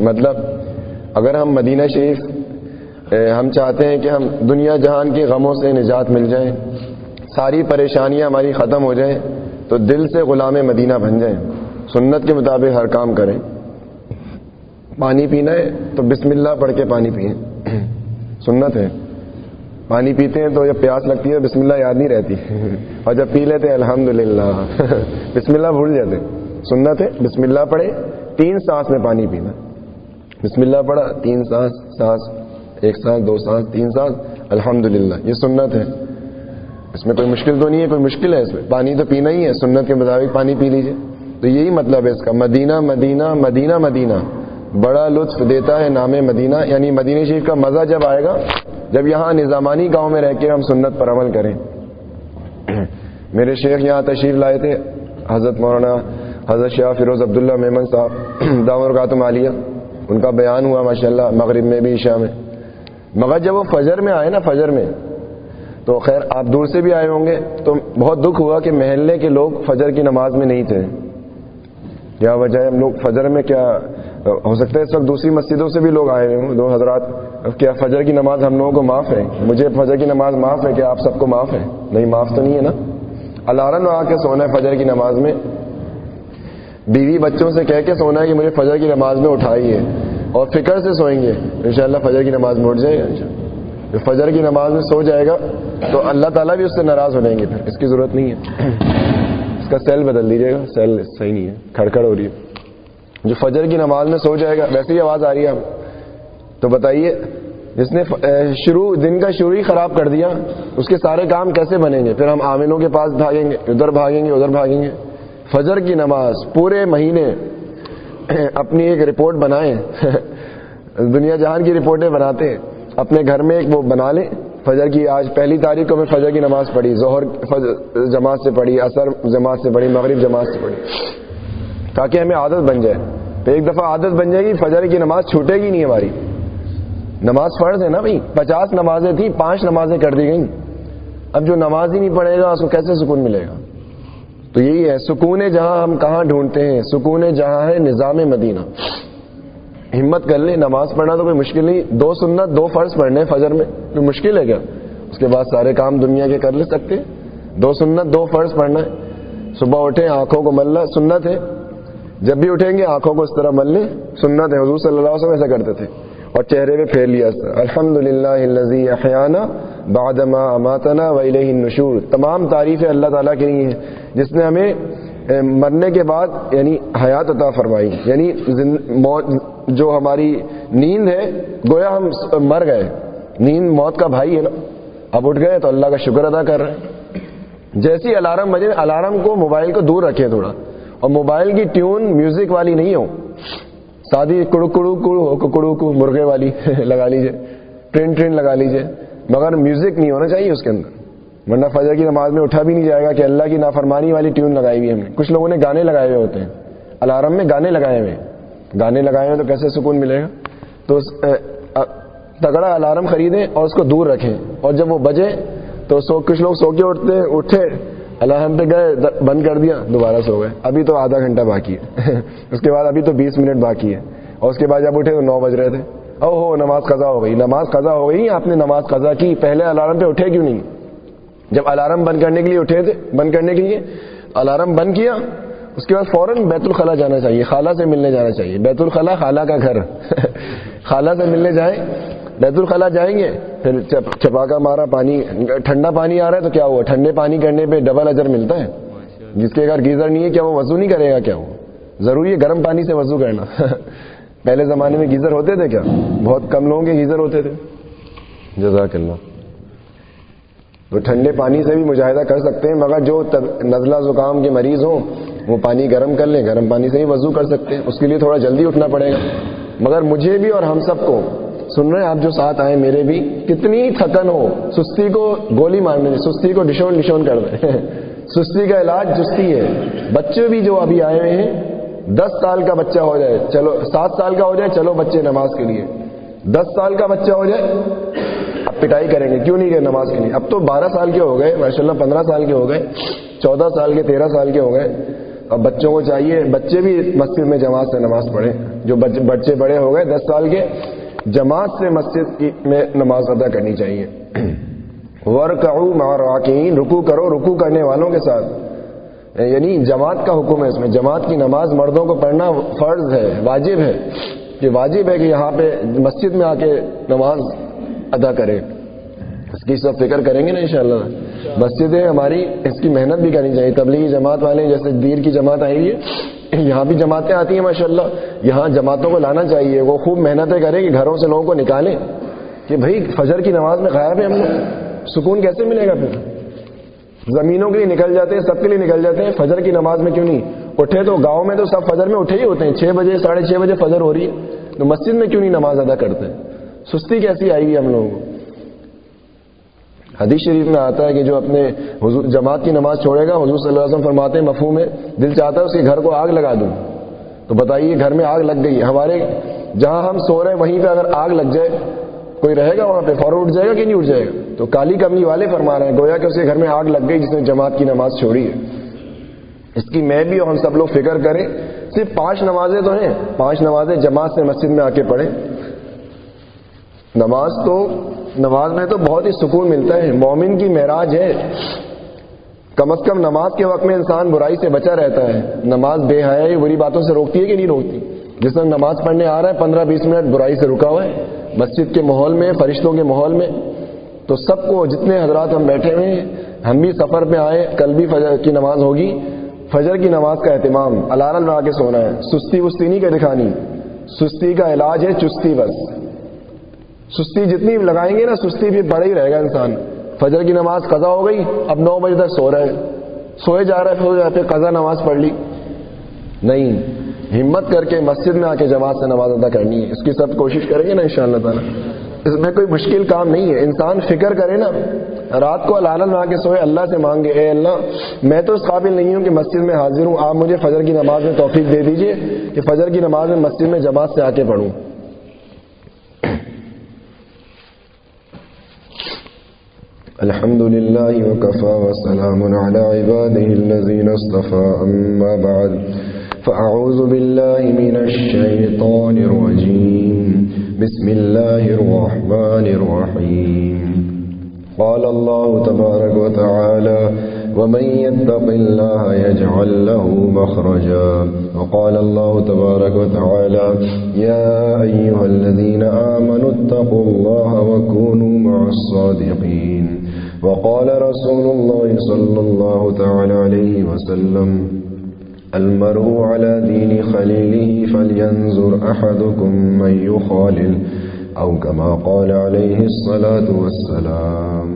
مطلب اگر ہم مدینہ شریف ہم چاہتے ہیں کہ ہم دنیا جہان کے غموں سے نجات مل جائیں ساری پریشانیاں ہماری ختم ہو جائیں، تو دل سے غلام مدینہ بن جائیں، سنت کے مطابق ہر کام کریں۔ پانی پینا ہے تو بسم اللہ پڑھ کے پانی پئیں سنت ہے۔ پانی پیتے ہیں تو جب پیاس لگتی ہے بسم اللہ یاد نہیں رہتی۔ اور جب پی لیتے الحمد للہ بسم اللہ بھول جاتے۔ سنت ہے، بسم اللہ پڑھے تین سانس میں پانی پینا۔ بسم اللہ پڑھا، تین سانس سانس، ایک سانس، دو سانس، تین سانس الحمد للہ یہ سنت ہے۔ اس میں کوئی مشکل تو نہیں ہے، کوئی مشکل ہے اس میں؟ پانی تو پینا ہی ہے، سنت کے مطابق پانی پی لیجیے تو یہی مطلب ہے اس کا، مدینہ مدینہ مدینہ مدینہ۔ بڑا لطف دیتا ہے نام مدینہ یعنی مدینہ شریف کا مزہ جب آئے گا، جب یہاں نظامانی گاؤں میں رہ کے ہم سنت پر عمل کریں۔ میرے شیخ یہاں تشریف لائے تھے، حضرت مولانا حضرت شاہ فیروز عبداللہ میمن صاحب داور کاتم عالیہ ان کا بیان ہوا ماشاء اللہ مغرب میں بھی عشاء میں۔ مگر جب وہ فجر میں آئے نا، فجر میں، تو خیر آپ دور سے بھی آئے ہوں گے، تو بہت دکھ ہوا کہ محلے کے لوگ فجر کی نماز میں نہیں تھے۔ کیا وجہ ہے؟ ہم لوگ فجر میں کیا، ہو سکتا ہے اس وقت دوسری مسجدوں سے بھی لوگ آئے ہوئے ہوں، دو حضرات۔ کیا فجر کی نماز ہم لوگوں کو معاف ہے؟ مجھے فجر کی نماز معاف ہے کہ آپ سب کو معاف ہے؟ نہیں، معاف تو نہیں ہے نا۔ الارم آ کے سونا ہے فجر کی نماز میں۔ بیوی بچوں سے کہہ کے سونا ہے کہ مجھے فجر کی نماز میں اٹھائی ہے اور فکر سے سوئیں گے، انشاءاللہ فجر کی نماز میں اٹھ جائے گا جو فجر کی نماز میں سو جائے گا، تو اللہ تعالیٰ بھی اس سے ناراض ہو جائیں گے پھر۔ اس کی ضرورت نہیں ہے۔ اس کا سیل بدل دیجیے گا۔ سیل صحیح نہیں ہے۔ کھڑکڑ ہو رہی ہے۔ جو فجر کی نماز میں سو جائے گا، ویسے ہی آواز آ رہی ہے۔ تو بتائیے، جس نے شروع، دن کا شروع ہی خراب کر دیا، اس کے سارے کام کیسے بنیں گے؟ پھر ہم عاملوں کے پاس بھاگیں گے، ادھر بھاگیں گے، ادھر بھاگیں گے۔ فجر کی نماز پورے مہینے اپنی ایک رپورٹ بنائیں دنیا جہان کی رپورٹیں بناتے ہیں اپنے گھر میں ایک وہ بنا لیں فجر کی آج پہلی تاریخ کو میں فجر کی نماز پڑھی، ظہر جماعت سے پڑھی اثر جماعت سے پڑھی، مغرب جماعت سے پڑھی۔ تاکہ ہمیں عادت بن جائے۔ تو ایک دفعہ عادت بن جائے گی، فجر کی نماز چھوٹے گی نہیں ہماری۔ نماز فرض ہے نا بھائی؟ پچاس نمازیں تھیں، پانچ نمازیں کر دی گئیں۔ اب جو نماز ہی نہیں پڑھے گا، اس کو کیسے سکون ملے گا؟ تو یہی ہے، سکون جہاں ہم کہاں ڈھونڈتے ہیں، سکون جہاں ہے نظام مدینہ۔ ہمت کر لیں، نماز پڑھنا تو کوئی مشکل نہیں، دو سنت، دو فرض پڑھنے فجر میں کوئی مشکل ہے کیا؟ اس کے بعد سارے کام دنیا کے کر لے سکتے دو سنت، دو فرض پڑھنا ہے۔ صبح اٹھے آنکھوں کو ملنا، سنت ہے۔ جب بھی اٹھیں گے، آنکھوں کو اس طرح مل لیں، سنت ہے۔ حضور صلی اللہ علیہ وسلم ایسا کرتے تھے۔ اور چہرے پہ پھیر لیا الحمد للہ احیانہ بادما اماتنا ولی نشور تمام تعریفیں اللہ تعالیٰ کے لیے ہیں، جس نے ہمیں مرنے کے بعد یعنی حیات عطا فرمائی. یعنی جو ہماری نیند ہے، گویا ہم مر گئے. نیند، موت کا بھائی ہے نا. اب اٹھ گئے تو اللہ کا شکر ادا کر رہے ہیں۔ جیسی الارم بجے، الارم کو موبائل کو دور رکھے تھوڑا۔ اور موبائل کی ٹیون میوزک والی نہیں ہو۔ سادی کڑو کڑو کڑو کڑو کو مرغے والی لگا لیجیے ٹرین ٹرین لگا لیجیے مگر میوزک نہیں ہونا چاہیے اس کے اندر۔ ورنہ فجر کی نماز میں اٹھا بھی نہیں جائے گا کہ اللہ کی نافرمانی والی ٹیون لگائی ہوئی ہم نے۔ کچھ لوگوں نے گانے لگائے ہوئے ہوتے ہیں۔ الارم میں گانے لگائے ہوئے گانے لگائے ہوئے تو کیسے سکون ملے گا؟ تو تگڑا الارم خریدیں اور اس کو دور رکھیں۔ اور جب وہ بجے تو سو، کچھ لوگ سو کے اٹھتے، اٹھے الارم پہ گئے بند کر دیا، دوبارہ سو گئے۔ ابھی تو آدھا گھنٹہ باقی ہے۔ اس کے بعد ابھی تو بیس منٹ باقی ہے۔ اور اس کے بعد جب اٹھے تو نو بج رہے تھے۔ او ہو، نماز قضا ہو گئی. نماز قضا ہو گئی، آپ نے نماز قضا کی. پہلے الارم پہ اٹھے کیوں نہیں؟ جب الارم بند کرنے کے لیے اٹھے تھے، بند کرنے کے لیے، الارم بند کیا، اس کے بعد فوراً بیت الخلا جانا چاہیے، خالہ سے ملنے جانا چاہیے. بیت الخلا خالہ کا گھر. خالہ سے ملنے جائیں، بیت الخلا جائیں گے، پھر چپاکا مارا، پانی، ٹھنڈا پانی آ رہا ہے تو کیا ہوا؟ ٹھنڈے پانی کرنے پہ ڈبل اجر ملتا ہے. جس کے اگر گیزر نہیں ہے، کیا وہ وضو نہیں کرے گا کیا وہ؟ ضروری ہے گرم پانی سے وضو کرنا. پہلے زمانے میں گیزر ہوتے تھے کیا؟ بہت کم لوگوں کے گیزر ہوتے تھے۔ جزاک اللہ۔ تو ٹھنڈے پانی سے بھی مجاہدہ کر سکتے ہیں، مگر جو نزلہ زکام کے مریض ہوں، وہ پانی گرم کر لیں، گرم پانی سے ہی وضو کر سکتے ہیں۔ اس کے لیے تھوڑا جلدی اٹھنا پڑے گا۔ مگر مجھے بھی اور ہم سب کو، سن رہے ہیں آپ جو ساتھ آئے، میرے بھی، کتنی تھکن ہو۔ سستی کو گولی مارنے سستی کو ڈشون ڈشون کر دیں۔ سستی کا علاج سستی ہے۔ بچے بھی جو ابھی آئے ہوئے ہیں دس سال کا بچہ ہو جائے، چلو، سات سال کا ہو جائے، چلو بچے نماز کے لیے۔ دس سال کا بچہ ہو جائے، اب پٹائی کریں گے، کیوں نہیں گئے نماز کے لیے؟ اب تو بارہ سال کے ہو گئے ماشاء اللہ پندرہ سال کے ہو گئے، چودہ سال کے، تیرہ سال کے ہو گئے۔ اب بچوں کو چاہیے، بچے بھی مسجد میں جماعت سے نماز پڑھیں۔ جو بچے بڑے ہو گئے، دس سال کے، جماعت سے مسجد کی میں نماز ادا کرنی چاہیے۔ ورک ماراکین رکو کرو رکو کرنے والوں کے ساتھ۔ یعنی جماعت کا حکم ہے اس میں۔ جماعت کی نماز مردوں کو پڑھنا فرض ہے، واجب ہے۔ کہ واجب ہے کہ یہاں پہ مسجد میں آ کے نماز ادا کرے اس کی سب فکر کریں گے نا انشاءاللہ۔ مسجدیں ہماری اس کی محنت بھی کرنی چاہیے۔ تبلیغی جماعت والے جیسے دیر کی جماعت آئی ہے یہاں بھی جماعتیں آتی ہیں ماشاءاللہ۔ یہاں جماعتوں کو لانا چاہیے۔ وہ خوب محنتیں کریں کہ گھروں سے لوگوں کو نکالیں کہ بھائی، فجر کی نماز میں غائب ہے ہم لوگ۔ سکون کیسے ملے گا پھر؟ زمینوں کے لیے نکل جاتے ہیں، سب کے لیے نکل جاتے ہیں۔ فجر کی نماز میں کیوں نہیں؟ اٹھے تو گاؤں میں تو سب فجر میں اٹھے ہی ہوتے ہیں۔ چھ بجے، ساڑھے چھ بجے فجر ہو رہی ہے۔ تو مسجد میں کیوں نہیں نماز ادا کرتے ہیں؟ سستی کیسی آئی گی ہم لوگوں کو؟ حدیث شریف میں آتا ہے کہ جو اپنے حضور، جماعت کی نماز چھوڑے گا، حضور صلی اللہ علیہ وسلم فرماتے ہیں، مفہوم میں دل چاہتا ہے اس کے گھر کو آگ لگا دوں۔ تو بتائیے، گھر میں آگ لگ گئی ہمارے جہاں ہم سو رہے ہیں، وہیں پہ اگر آگ لگ جائے، کوئی رہے گا وہاں پہ؟ فوراً اٹھ جائے گا کہ نہیں اٹھ جائے گا؟ تو کالی کمنی والے فرما رہے ہیں، گویا کہ اس کے گھر میں آگ لگ گئی جس نے جماعت کی نماز چھوڑی ہے۔ اس کی میں بھی اور ہم سب لوگ فکر کریں، صرف پانچ نمازیں تو ہیں۔ پانچ نمازیں جماعت سے مسجد میں آ کے پڑھیں۔ نماز تو، نماز میں تو بہت ہی سکون ملتا ہے۔ مومن کی معراج ہے۔ کم از کم نماز کے وقت میں انسان برائی سے بچا رہتا ہے۔ نماز بے حیا بری باتوں سے روکتی ہے کہ نہیں روکتی؟ جس وقت نماز پڑھنے آ رہا ہے، پندرہ بیس منٹ برائی سے رکا ہوا ہے۔ مسجد کے ماحول میں، فرشتوں کے ماحول میں تو سب کو جتنے حضرات ہم بیٹھے ہوئے ہیں، ہم بھی سفر میں آئے، کل بھی فجر کی نماز ہوگی۔ فجر کی نماز کا اہتمام الارم لگا کے سونا ہے۔ سستی وستی نہیں کا دکھانی سستی کا علاج ہے چستی بس۔ سستی جتنی لگائیں گے نا، سستی بھی بڑا ہی رہے گا انسان۔ فجر کی نماز قضا ہو گئی، اب نو بجے تک سو رہے سوئے جا رہے پھر پھر قضا نماز پڑھ لی۔ نہیں، ہمت کر کے مسجد میں آ کے جماعت سے نماز ادا کرنی ہے۔ اس کی سب کوشش کریں گے نا ان شاء اللہ تعالیٰ۔ اس میں کوئی مشکل کام نہیں ہے۔ انسان فکر کرے نا، رات کو اللہ آ کے سوئے، اللہ سے مانگے۔ اے اللہ، میں تو اس قابل نہیں ہوں کہ مسجد میں حاضر ہوں۔ آپ مجھے فجر کی نماز میں توفیق دے دیجیے کہ فجر کی نماز میں مسجد میں جماعت سے آ کے پڑھوں۔ الحمد لله وكفى وسلام على عباده الذين اصطفى أما بعد فأعوذ بالله من الشيطان الرجيم بسم الله الرحمن الرحيم. قال الله تبارك وتعالى ومن يتق الله يجعل له مخرجا. وقال الله تبارك وتعالى يا أيها الذين آمنوا اتقوا الله وكونوا مع الصادقين. وقال رسول الله صلى الله تعالى عليه وسلم المرء على دين خليله فلينظر أحدكم من يخالل أو كما قال عليه الصلاة والسلام.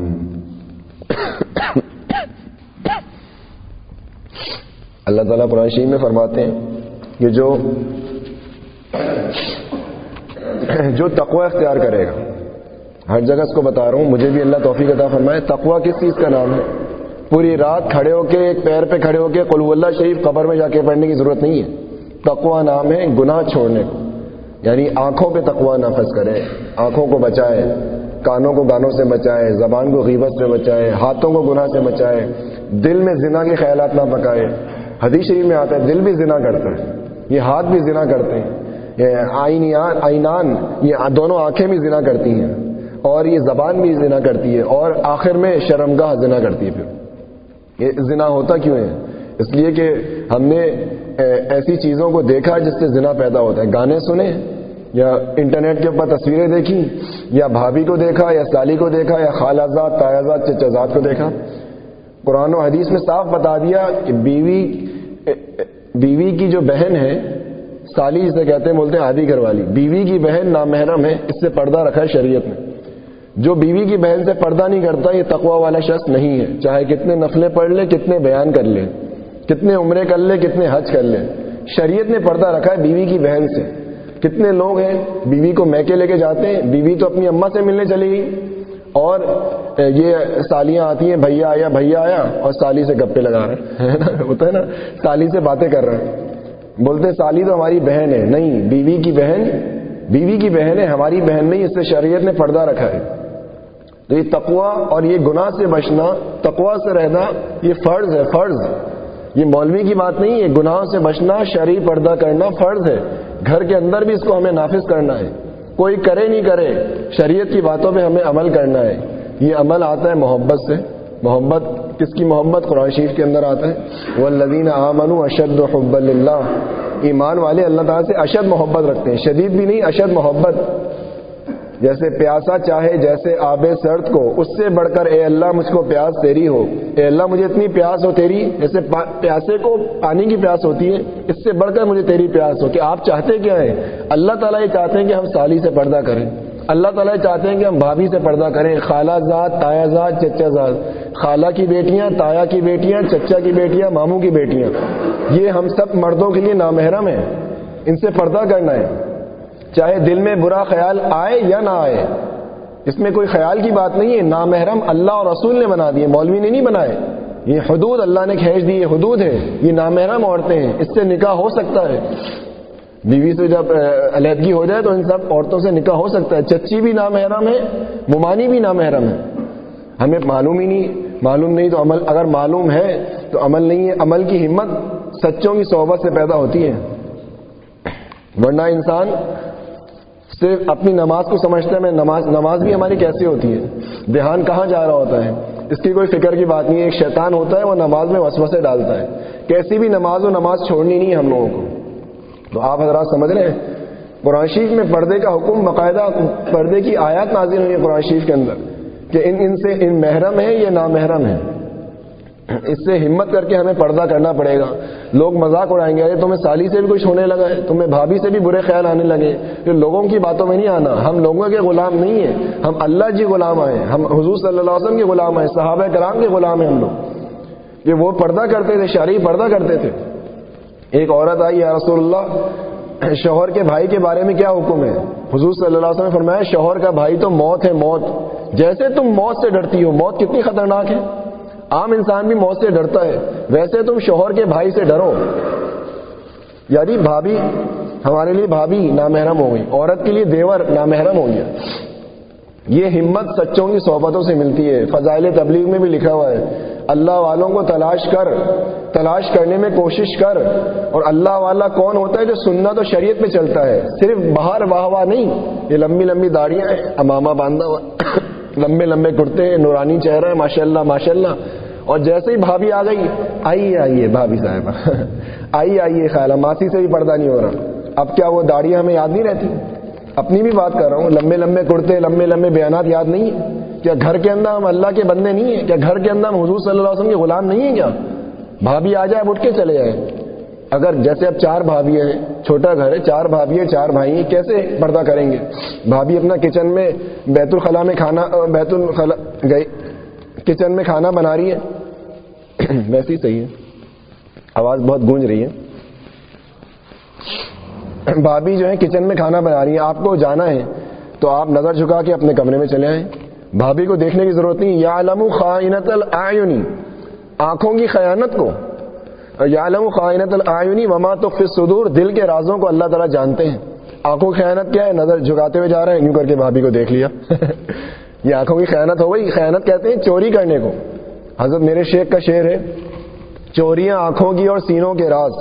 اللہ تعالیٰ قرآن شریف میں فرماتے ہیں کہ جو جو تقوی اختیار کرے گا، ہر جگہ اس کو بتا رہا ہوں، مجھے بھی اللہ توفیق عطا فرمائے، تقوی کس چیز کا نام ہے؟ پوری رات کھڑے ہو کے، ایک پیر پہ کھڑے ہو کے قلو اللہ شریف قبر میں جا کے پڑھنے کی ضرورت نہیں ہے۔ تقوی نام ہے گناہ چھوڑنے کو۔ یعنی آنکھوں پہ تقوی نافذ کرے، آنکھوں کو بچائے، کانوں کو گانوں سے بچائے، زبان کو غیبت سے بچائے، ہاتھوں کو گناہ سے بچائے، دل میں زنا کے خیالات نہ پکائے۔ حدیث شریف میں آتا ہے، دل بھی زنا کرتا ہے، یہ ہاتھ بھی زنا کرتے ہیں۔ یہ آئینان، یہ دونوں آنکھیں بھی زنا کرتی ہیں۔ اور یہ زبان بھی زنا کرتی ہے، اور آخر میں شرمگاہ زنا کرتی ہے پھر۔ یہ زنا ہوتا کیوں ہے؟ اس لیے کہ ہم نے ایسی چیزوں کو دیکھا جس سے زنا پیدا ہوتا ہے۔ گانے سنے یا انٹرنیٹ کے اوپر تصویریں دیکھی یا بھابھی کو دیکھا یا سالی کو دیکھا یا خالازاد تایازاد چچازاد کو دیکھا۔ قرآن و حدیث میں صاف بتا دیا کہ بیوی بیوی کی جو بہن ہے، سالی جسے کہتے ہیں، بولتے ہیں آدھی گھر والی۔ بیوی کی بہن نامحرم ہے، اس سے پردہ رکھا ہے شریعت میں جو بیوی کی بہن سے پردہ نہیں کرتا، یہ تقوا والا شخص نہیں ہے۔ چاہے کتنے نفلیں پڑھ لے، کتنے بیان کر لے، کتنے عمرے کر لے، کتنے حج کر لے۔ شریعت نے پردہ رکھا ہے بیوی کی بہن سے۔ کتنے لوگ ہیں، بیوی کو میکے لے کے جاتے ہیں، بیوی تو اپنی اما سے ملنے چلی گئی۔ اور یہ سالیاں آتی ہیں، بھیا آیا بھیا آیا، اور سالی سے گپے لگا رہے ہیں ہوتا ہے نا، سالی سے باتیں کر رہے ہیں بولتے سالی تو ہماری بہن ہے۔ نہیں، بیوی کی بہن، بیوی کی بہن ہے، ہماری بہن نہیں، اس سے شریعت نے پردہ رکھا ہے۔ تو یہ تقوا اور یہ گناہ سے بچنا تقوا سے رہنا، یہ فرض ہے، فرض۔ یہ مولوی کی بات نہیں ہے گناہوں سے بچنا، شرعی پردہ کرنا فرض ہے۔ گھر کے اندر بھی اس کو ہمیں نافذ کرنا ہے۔ کوئی کرے نہیں کرے، شریعت کی باتوں پہ ہمیں عمل کرنا ہے۔ یہ عمل آتا ہے محبت سے۔ محبت، کس کی محبت؟ قرآن شریف کے اندر آتا ہے۔ وہ لدین آمن اشد حب اللہ ایمان والے اللہ تعالیٰ سے اشد محبت رکھتے ہیں۔ شدید بھی نہیں، اشد محبت۔ جیسے پیاسا چاہے، جیسے آب سرد کو، اس سے بڑھ کر اے اللہ مجھ کو پیاس تیری ہو۔ اے اللہ مجھے اتنی پیاس ہو تیری، جیسے پیاسے کو پانی کی پیاس ہوتی ہے، اس سے بڑھ کر مجھے تیری پیاس ہو۔ کہ آپ چاہتے کیا ہے اللہ تعالیٰ یہ چاہتے ہیں کہ ہم سالی سے پردہ کریں۔ اللہ تعالیٰ چاہتے ہیں کہ ہم بھابھی سے پردہ کریں۔ خالہ زاد تایا زاد چچا زاد خالہ کی بیٹیاں، تایا کی بیٹیاں، چچا کی بیٹیاں، ماموں کی بیٹیاں۔ یہ ہم سب مردوں کے لیے نامحرم ہیں۔ ان سے پردہ کرنا ہے۔ چاہے دل میں برا خیال آئے یا نہ آئے، اس میں کوئی خیال کی بات نہیں ہے، نامحرم اللہ اور رسول نے بنا دیے، مولوی نے نہیں بنائے۔ یہ حدود اللہ نے کھینچ دی یہ حدود ہے یہ نامحرم عورتیں ہیں، اس سے نکاح ہو سکتا ہے۔ بیوی سے جب علیحدگی ہو جائے تو ان سب عورتوں سے نکاح ہو سکتا ہے۔ چچی بھی نامحرم ہے، ممانی بھی نامحرم ہے۔ ہمیں معلوم ہی نہیں، معلوم نہیں تو عمل، اگر معلوم ہے تو عمل نہیں ہے، عمل کی ہمت سچوں کی صحبت سے پیدا ہوتی ہے۔ ورنہ انسان صرف اپنی نماز کو سمجھتا ہے میں نماز نماز بھی ہماری کیسی ہوتی ہے؟ دھیان کہاں جا رہا ہوتا ہے؟ اس کی کوئی فکر کی بات نہیں ہے، ایک شیطان ہوتا ہے، وہ نماز میں وسوسے ڈالتا ہے۔ کیسی بھی نماز و نماز چھوڑنی نہیں ہے ہم لوگوں کو۔ تو آپ حضرات سمجھ رہے ہیں؟ قرآن شریف میں پردے کا حکم، باقاعدہ پردے کی آیات نازل ہوئی ہے قرآن شریف کے اندر کہ ان ان سے ان محرم ہے یا نامحرم ہے۔ اس سے ہمت کر کے ہمیں پردہ کرنا پڑے گا۔ لوگ مذاق اڑائیں گے، ارے تمہیں سالی سے بھی کچھ ہونے لگا ہے، تمہیں بھابھی سے بھی برے خیال آنے لگے پھر لوگوں کی باتوں میں نہیں آنا، ہم لوگوں کے غلام نہیں ہیں۔ ہم اللہ جی غلام آئے ہم حضور صلی اللہ علیہ وسلم کے غلام ہیں، صحابہ کرام کے غلام ہیں ہم لوگ۔ یہ وہ پردہ کرتے تھے شرعی پردہ کرتے تھے۔ ایک عورت آئی، یا رسول اللہ، شوہر کے بھائی کے بارے میں کیا حکم ہے؟ حضور صلی اللہ علیہ وسلم نے فرمایا، شوہر کا بھائی تو موت ہے، موت۔ جیسے تم موت سے ڈرتی ہو، موت کتنی خطرناک ہے۔ عام انسان بھی موت سے ڈرتا ہے۔ ویسے تم شوہر کے بھائی سے ڈرو۔ یعنی بھابھی، ہمارے لیے بھابھی نامحرم ہو گئی۔ عورت کے لیے دیور نامحرم ہو گیا۔ یہ ہمت سچوں کی صحبتوں سے ملتی ہے۔ فضائل تبلیغ میں بھی لکھا ہوا ہے۔ اللہ والوں کو تلاش کر۔ تلاش کرنے میں کوشش کر۔ اور اللہ والا کون ہوتا ہے جو سننا تو شریعت میں چلتا ہے؟ صرف باہر واہ واہ نہیں، یہ لمبی لمبی داڑیاں ہیں۔ امامہ باندھا ہوا۔ لمبے لمبے کرتے ہیں، نورانی چہرہ ہے ماشاء اللہ ماشاء اللہ اور جیسے ہی بھابھی آ گئی، آئیے آئیے بھابھی صاحبہ آئیے آئیے خیال ماسی سے بھی پردہ نہیں ہو رہا۔ اب کیا وہ داڑیاں ہمیں یاد نہیں رہتی؟ اپنی بھی بات کر رہا ہوں، لمبے لمبے کرتے، لمبے لمبے بیانات یاد نہیں ہیں۔ کیا گھر کے اندر ہم اللہ کے بندے نہیں ہیں؟ کیا گھر کے اندر ہم حضور صلی اللہ علیہ وسلم کے غلام نہیں ہیں کیا؟ بھابھی آ جائے اٹھ کے چلے جائے اگر جیسے اب چار بھابھی ہیں، چھوٹا گھر ہے، چار بھابھی ہیں، چار بھائی ہیں، کیسے پردہ کریں گے؟ بھابھی اپنا کچن میں بیت الخلا میں کھانا، بیت الخلا گئی، کچن میں کھانا بنا رہی ہے ویسے ہی صحیح ہے۔ آواز بہت گونج رہی ہے۔ بھابھی جو ہے کچن میں کھانا بنا رہی ہے آپ کو جانا ہے تو آپ نظر جھکا کے اپنے کمرے میں چلے آئیں۔ بھابھی کو دیکھنے کی ضرورت نہیں۔ یا علم خائنت العینی آنکھوں کی خیانت کو۔ یا علم خائنت العینی وما تو صدور دل کے رازوں کو اللہ تعالیٰ جانتے ہیں۔ آنکھوں کی خیانت کیا ہے؟ نظر جھکاتے ہوئے جا رہے ہیں۔ یوں کر کے بھابھی کو دیکھ لیا۔ یہ آنکھوں کی خیانت ہو گئی۔ خیانت کہتے ہیں چوری کرنے کو۔ حضرت میرے شیخ کا شعر ہے، چوریاں آنکھوں کی اور سینوں کے راز۔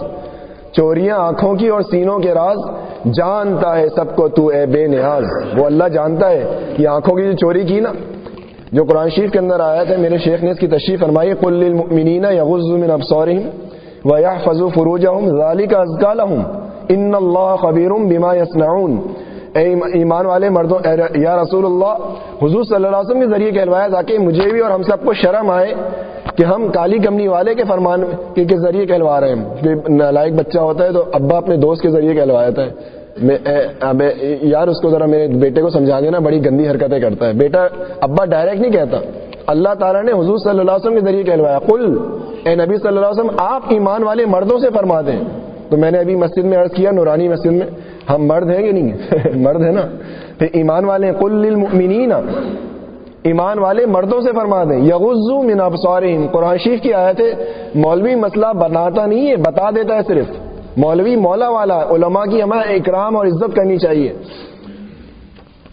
چوریاں آنکھوں کی اور سینوں کے راز، جانتا ہے سب کو تو اے بے نیاز۔ وہ اللہ جانتا ہے کہ آنکھوں کی جو چوری کی نا، جو قرآن شریف کے اندر آیا تھا میرے شیخ نے اس کی تشریف فرمائی کل للمؤمنین یغض من ابصارهم ويحفظوا فروجهم ذلك ازكى لهم ان اللہ خبیر بما يصنعون۔ اے ایمان والے مردوں یا رسول اللہ حضور صلی اللہ علیہ وسلم کے ذریعے کہلوایا تاکہ مجھے بھی اور ہم سب کو شرم آئے کہ ہم کالی کمنی والے کے فرمان کے ذریعے کہلوا رہے ہیں۔ نالائق بچہ ہوتا ہے تو ابا اپنے دوست کے ذریعے کہلوایا تھا۔ اب یار، اس کو ذرا میرے بیٹے کو سمجھا دینا بڑی گندی حرکتیں کرتا ہے۔ بیٹا، ابا ڈائریکٹ نہیں کہتا۔ اللہ تعالیٰ نے حضور صلی اللہ علیہ وسلم کے ذریعے کہلوایا۔ کل اے نبی صلی اللہ علیہ وسلم، آپ ایمان والے مردوں سے فرما دیں۔ تو میں نے ابھی مسجد میں عرض کیا، نورانی مسجد میں۔ ہم مرد ہیں کہ نہیں؟ مرد ہے نا؟ پھر ایمان والے کل للمؤمنین. ایمان والے مردوں سے فرما دیں. یغزو من ابصارہم. قرآن شریف کی آیت ہے، مولوی مسئلہ بناتا نہیں ہے، بتا دیتا ہے صرف. مولوی مولا والا، علماء کی ہمیں اکرام اور عزت کرنی چاہیے.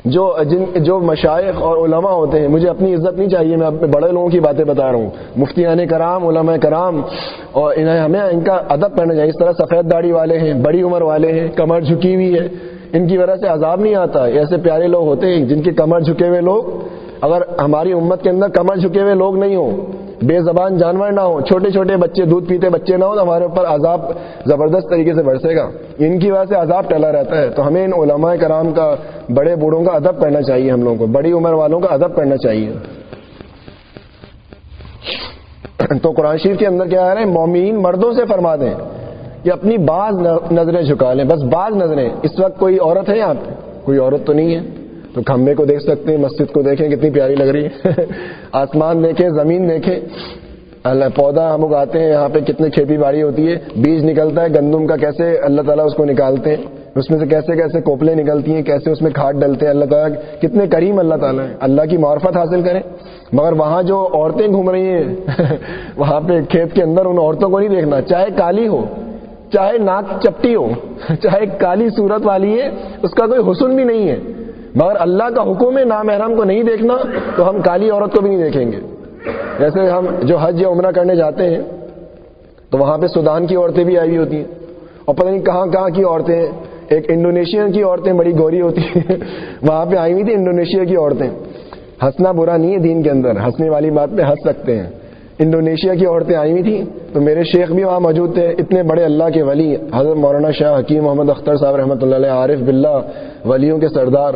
جو جن جو مشائق اور علماء ہوتے ہیں، مجھے اپنی عزت نہیں چاہیے، میں اپنے بڑے لوگوں کی باتیں بتا رہا ہوں۔ مفتیان کرام، علماء کرام، اور انہیں ہمیں ان کا ادب کرنا چاہیے۔ اس طرح سفید داڑھی والے ہیں، بڑی عمر والے ہیں، کمر جھکی ہوئی ہے۔ ان کی وجہ سے عذاب نہیں آتا۔ ایسے پیارے لوگ ہوتے ہیں جن کی کمر جھکے ہوئے لوگ، اگر ہماری امت کے اندر کمر جھکے ہوئے لوگ نہیں ہوں بے زبان جانور نہ ہو، چھوٹے چھوٹے بچے، دودھ پیتے بچے نہ ہو، تو ہمارے اوپر عذاب زبردست طریقے سے برسے گا۔ ان کی وجہ سے عذاب ٹلا رہتا ہے۔ تو ہمیں ان علماء کرام کا، بڑے بوڑھوں کا ادب کرنا چاہیے ہم لوگوں کو۔ بڑی عمر والوں کا ادب کرنا چاہیے۔ تو قرآن شریف کے اندر کیا ہے؟ مومین مردوں سے فرما دیں کہ اپنی بعض نظریں جھکا لیں۔ بس بعض نظریں۔ اس وقت کوئی عورت ہے یہاں پہ؟ کوئی عورت تو نہیں ہے۔ تو کھمبے کو دیکھ سکتے ہیں، مسجد کو دیکھیں، کتنی پیاری لگ رہی ہے۔ آسمان دیکھیں، زمین دیکھیں۔ اللہ پودا ہم اگاتے ہیں، یہاں پہ کتنی کھیتی باڑی ہوتی ہے۔ بیج نکلتا ہے، گندم کا کیسے اللہ تعالیٰ اس کو نکالتے ہیں؟ اس میں سے کیسے کیسے کوپلے نکلتی ہیں، کیسے اس میں کھاد ڈلتے ہیں؟ اللہ تعالیٰ، کتنے کریم اللہ تعالیٰ ہیں۔ اللہ کی معرفت حاصل کریں۔ مگر وہاں جو عورتیں گھوم رہی ہیں، وہاں پہ کھیت کے اندر ان عورتوں کو نہیں دیکھنا۔ چاہے کالی ہو، چاہے ناک چپٹی ہو، چاہے کالی صورت والی ہے، اس کا کوئی حسن بھی نہیں ہے۔ مگر اللہ کا حکم ہے نام کو نہیں دیکھنا تو ہم کالی عورت کو بھی نہیں دیکھیں گے۔ جیسے ہم جو حج یا عمرہ کرنے جاتے ہیں، تو وہاں پہ سودان کی عورتیں بھی آئی ہوئی ہوتی ہیں۔ اور پتہ نہیں کہاں کہاں کی عورتیں ایک انڈونیشین کی عورتیں بڑی گوری ہوتی ہیں۔ وہاں پہ آئی ہوئی تھی انڈونیشیا کی عورتیں۔ ہنسنا برا نہیں ہے دین کے اندر، ہنسنے والی بات پہ ہنس سکتے ہیں۔ انڈونیشیا کی عورتیں آئی ہوئی تھیں، تو میرے شیخ بھی وہاں موجود تھے، اتنے بڑے اللہ کے ولی، حضرت مولانا شاہ حکیم محمد اختر صاحب رحمۃ اللہ علیہ، عارف بلّہ ولیوں کے سردار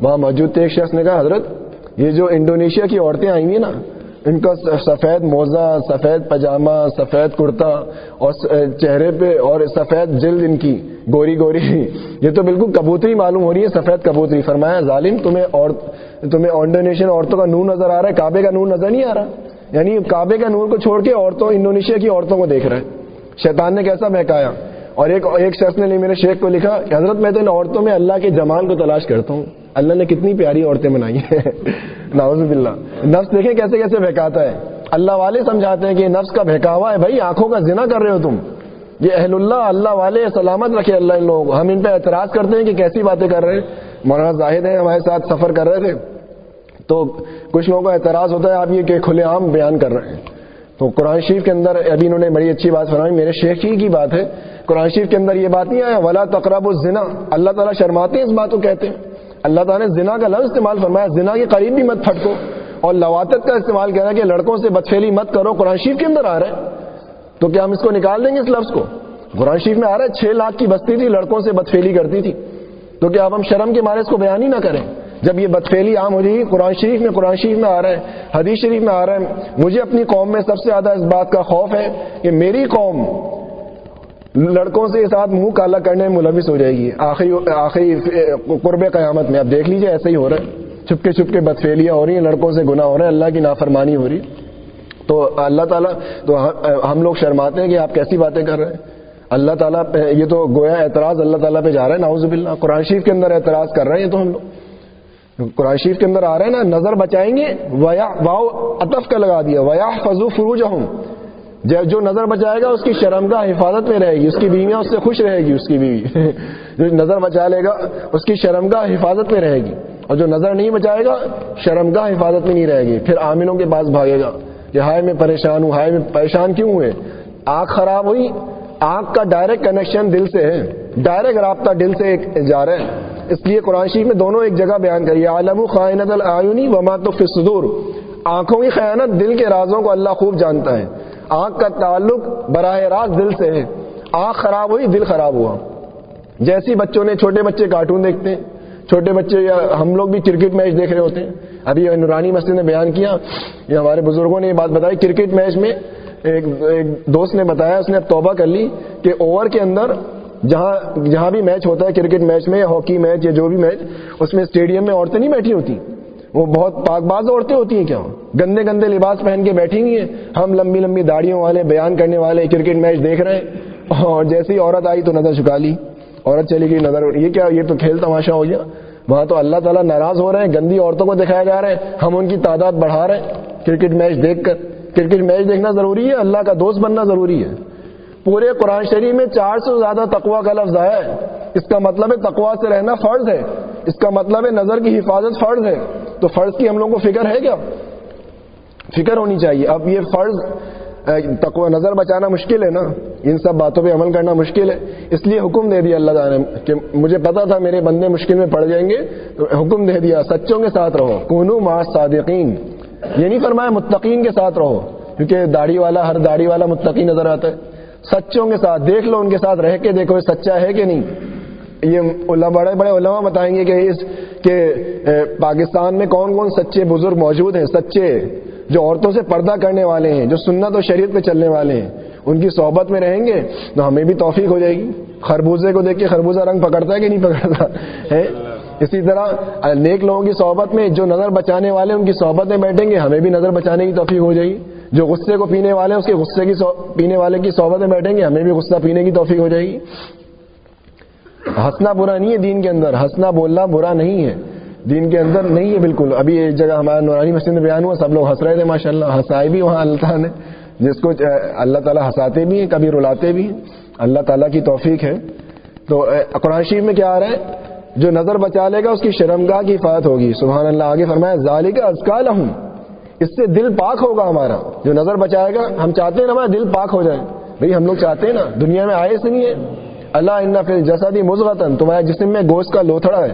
وہاں موجود تھے، ایک شخص نے کہا، حضرت، یہ جو انڈونیشیا کی عورتیں آئی ہیں نا، ان کا سفید موزہ، سفید پاجامہ سفید کرتا اور چہرے پہ اور سفید جلد ان کی، گوری گوری۔ یہ تو بالکل کبوتری معلوم ہو رہی ہے، سفید کبوتری۔ فرمایا، ظالم، تمہیں اور تمہیں انڈونیشین عورتوں کا نور نظر آ رہا ہے، کعبے کا نور نظر نہیں آ رہا۔ یعنی کعبے کا نور کو چھوڑ کے عورتوں، انڈونیشیا کی عورتوں کو دیکھ رہے ہیں شیطان نے کیسا بہکایا؟ اور ایک ایک شخص نے میرے شیخ کو لکھا کہ حضرت میں تو ان عورتوں میں اللہ کے جمال کو تلاش کرتا ہوں۔ اللہ نے کتنی پیاری عورتیں بنائی ہیں۔ ناوز باللہ۔ نفس دیکھیں کیسے کیسے بہکاتا ہے۔ اللہ والے سمجھاتے ہیں کہ نفس کا بہکاوا ہے۔ بھائی، آنکھوں کا زنا کر رہے ہو تم۔ یہ اہل اللہ اللہ والے سلامت رکھے اللہ ان لوگوں کو۔ ہم ان پہ اعتراض کرتے ہیں کہ کیسی باتیں کر رہے ہیں۔ مولانا زاہد ہیں، ہمارے ساتھ سفر کر رہے تھے۔ تو کچھ لوگوں کا اعتراض ہوتا ہے، آپ یہ کہ کھلے عام بیان کر رہے ہیں۔ تو قرآن شریف کے اندر ابھی انہوں نے بڑی اچھی بات فرمائی، میرے شیخ ہی کی بات ہے۔ قرآن شریف کے اندر یہ بات نہیں آیا، ولا تقرب الزنا۔ اللہ تعالیٰ شرماتے ہیں اس بات کو کہتے ہیں۔ اللہ تعالیٰ نے زنا کا لفظ استعمال فرمایا، زنا کے قریب بھی مت پھٹکو۔ اور لواتت کا استعمال کہنا کہ لڑکوں سے بدفیلی مت کرو، قرآن شریف کے اندر آ رہا ہے۔ تو کیا ہم اس کو نکال دیں گے اس لفظ کو؟ قرآن شریف میں آ رہا ہے، چھ لاکھ کی بستی تھی، لڑکوں سے بدفیلی کرتی تھی۔ تو کیا اب ہم شرم کے مارے اس کو بیان ہی نہ کریں؟ جب یہ بدفیلی عام ہو جائے گی، قرآن شریف میں، قرآن شریف میں آ رہا ہے، حدیث شریف میں آ رہا ہے۔ مجھے اپنی قوم میں سب سے زیادہ اس بات کا خوف ہے کہ میری قوم لڑکوں سے ساتھ منہ کالا کرنے میں ملوث ہو جائے گی۔ آخری آخری قرب قیامت میں۔ اب دیکھ لیجیے ایسے ہی ہو رہا ہے۔ چھپکے چھپکے بدفیلیاں ہو رہی ہیں، لڑکوں سے گناہ ہو رہے ہیں اللہ کی نافرمانی ہو رہی۔ تو اللہ تعالیٰ، تو ہم لوگ شرماتے ہیں کہ آپ کیسی باتیں کر رہے ہیں۔ اللہ تعالیٰ یہ تو گویا اعتراض اللہ تعالیٰ پہ جا رہا ہے۔ ناؤز باللہ، قرآن شریف کے اندر اعتراض کر رہے ہیں تو ہم لوگ۔ قرآن شریف کے اندر آ رہے ہیں نا، نظر بچائیں گے، ویا واؤ اطف کا لگا دیا ویا فضو فروج جو نظر بچائے گا، اس کی شرمگاہ حفاظت میں رہے گی، اس کی بیویاں اس سے خوش رہے گی، اس کی بیوی۔ جو نظر بچا لے گا، اس کی شرمگاہ حفاظت میں رہے گی۔ اور جو نظر نہیں بچائے گا، شرمگاہ حفاظت میں نہیں رہے گی۔ پھر آمینوں کے پاس بھاگے گا کہ ہائے میں پریشان ہوں، ہائے میں پریشان کیوں ہوئے؟ آنکھ خراب ہوئی، آنکھ کا ڈائریکٹ کنیکشن دل سے ہے۔ ڈائریکٹ رابطہ دل سے جا رہا ہے۔ اس لیے قرآن شریف میں دونوں ایک جگہ بیان کریے عالم خائنت العینی وما تو فصدور آنکھوں کی خیانت دل کے رازوں کو اللہ خوب جانتا ہے۔ آنکھ کا تعلق براہ راست دل سے ہے۔ آنکھ خراب ہوئی، دل خراب ہوا۔ جیسی بچوں نے چھوٹے بچے کارٹون دیکھتے ہیں، چھوٹے بچے یا ہم لوگ بھی کرکٹ میچ دیکھ رہے ہوتے ہیں۔ ابھی نورانی مسجد نے بیان کیا، یہ ہمارے بزرگوں نے یہ بات بتائی۔ کرکٹ میچ میں ایک ایک دوست نے بتایا، اس نے اب توبہ کر لی کہ اوور کے اندر جہاں جہاں بھی میچ ہوتا ہے، کرکٹ میچ میں یا ہاکی میچ یا جو بھی میچ، اس میں اسٹیڈیم میں عورتیں نہیں بیٹھی ہوتی۔ وہ بہت پاک باز عورتیں ہوتی ہیں کیا؟ گندے گندے لباس پہن کے بیٹھی ہوئی ہیں۔ ہم لمبی لمبی داڑیوں والے بیان کرنے والے کرکٹ میچ دیکھ رہے ہیں۔ اور جیسی عورت آئی تو نظر چکا لی۔ عورت چلی گئی، نظر یہ کیا یہ تو کھیل تماشا ہو گیا۔ وہاں تو اللہ تعالیٰ ناراض ہو رہے ہیں، گندی عورتوں کو دکھایا جا رہے ہیں ہم ان کی تعداد بڑھا رہے ہیں۔ کرکٹ میچ دیکھ کر کرکٹ میچ دیکھنا ضروری ہے، اللہ کا دوست بننا ضروری ہے۔ پورے قرآن شریف میں چار سو زیادہ تقوا کا لفظ آیا ہے۔ اس کا مطلب ہے تقوا سے رہنا فرض ہے۔ اس کا مطلب ہے نظر کی حفاظت فرض ہے۔ تو فرض کی ہم لوگوں کو فکر ہے کیا؟ فکر ہونی چاہیے۔ اب یہ فرض تقوی، نظر بچانا مشکل ہے نا۔ ان سب باتوں پہ عمل کرنا مشکل ہے۔ اس لیے حکم دے دیا اللہ تعالیٰ نے کہ مجھے پتا تھا میرے بندے مشکل میں پڑ جائیں گے، تو حکم دے دیا، سچوں کے ساتھ رہو۔ کونو ما صادقین۔ یہ نہیں فرمایا متقین کے ساتھ رہو، کیونکہ داڑھی والا، ہر داڑھی والا متقی نظر آتا ہے۔ سچوں کے ساتھ، دیکھ لو ان کے ساتھ، رہ کے دیکھو، یہ سچا ہے کہ نہیں؟ یہ بڑے بڑے علماء بتائیں گے کہ اس کہ پاکستان میں کون کون سچے بزرگ موجود ہیں؟ سچے، جو عورتوں سے پردہ کرنے والے ہیں، جو سنت و شریعت پہ چلنے والے ہیں۔ ان کی صحبت میں رہیں گے تو ہمیں بھی توفیق ہو جائے گی۔ خربوزے کو دیکھ کے خربوزہ رنگ پکڑتا ہے کہ نہیں پکڑتا؟ ہے اسی طرح، نیک لوگوں کی صحبت میں جو نظر بچانے والے، ان کی صحبت میں بیٹھیں گے، ہمیں بھی نظر بچانے کی توفیق ہو جائے گی۔ جو غصے کو پینے والے اس کے غصے کی پینے والے کی صحبت میں بیٹھیں گے، ہمیں بھی غصہ پینے کی توفیق ہو جائے گی۔ ہنسنا برا نہیں ہے دین کے اندر، ہنسنا بولنا برا نہیں ہے۔ دین کے اندر نہیں ہے بالکل۔ ابھی ایک جگہ ہمارا نورانی مسجد میں بیان ہوا، سب لوگ ہنس رہے تھے ماشاء اللہ ہنسائے بھی وہاں اللہ تعالیٰ نے، جس کو اللہ تعالیٰ ہنساتے بھی ہیں، کبھی رلاتے بھی ہیں۔ اللہ تعالیٰ کی توفیق ہے۔ تو قرآن شریف میں کیا آ رہا ہے؟ جو نظر بچا لے گا، اس کی شرمگاہ کی فات ہوگی۔ سبحان اللہ، آگے فرمایا ظالی کا ازکال اس سے دل پاک ہوگا ہمارا۔ جو نظر بچائے گا، ہم چاہتے ہیں ہمارا دل پاک ہو جائے۔ بھئی ہم لوگ چاہتے ہیں نا، دنیا میں آئے سے نہیں ہے اللہ ان پھر جسدی مزغتن تمہارے جسم میں گوشت کا لوتھڑا ہے۔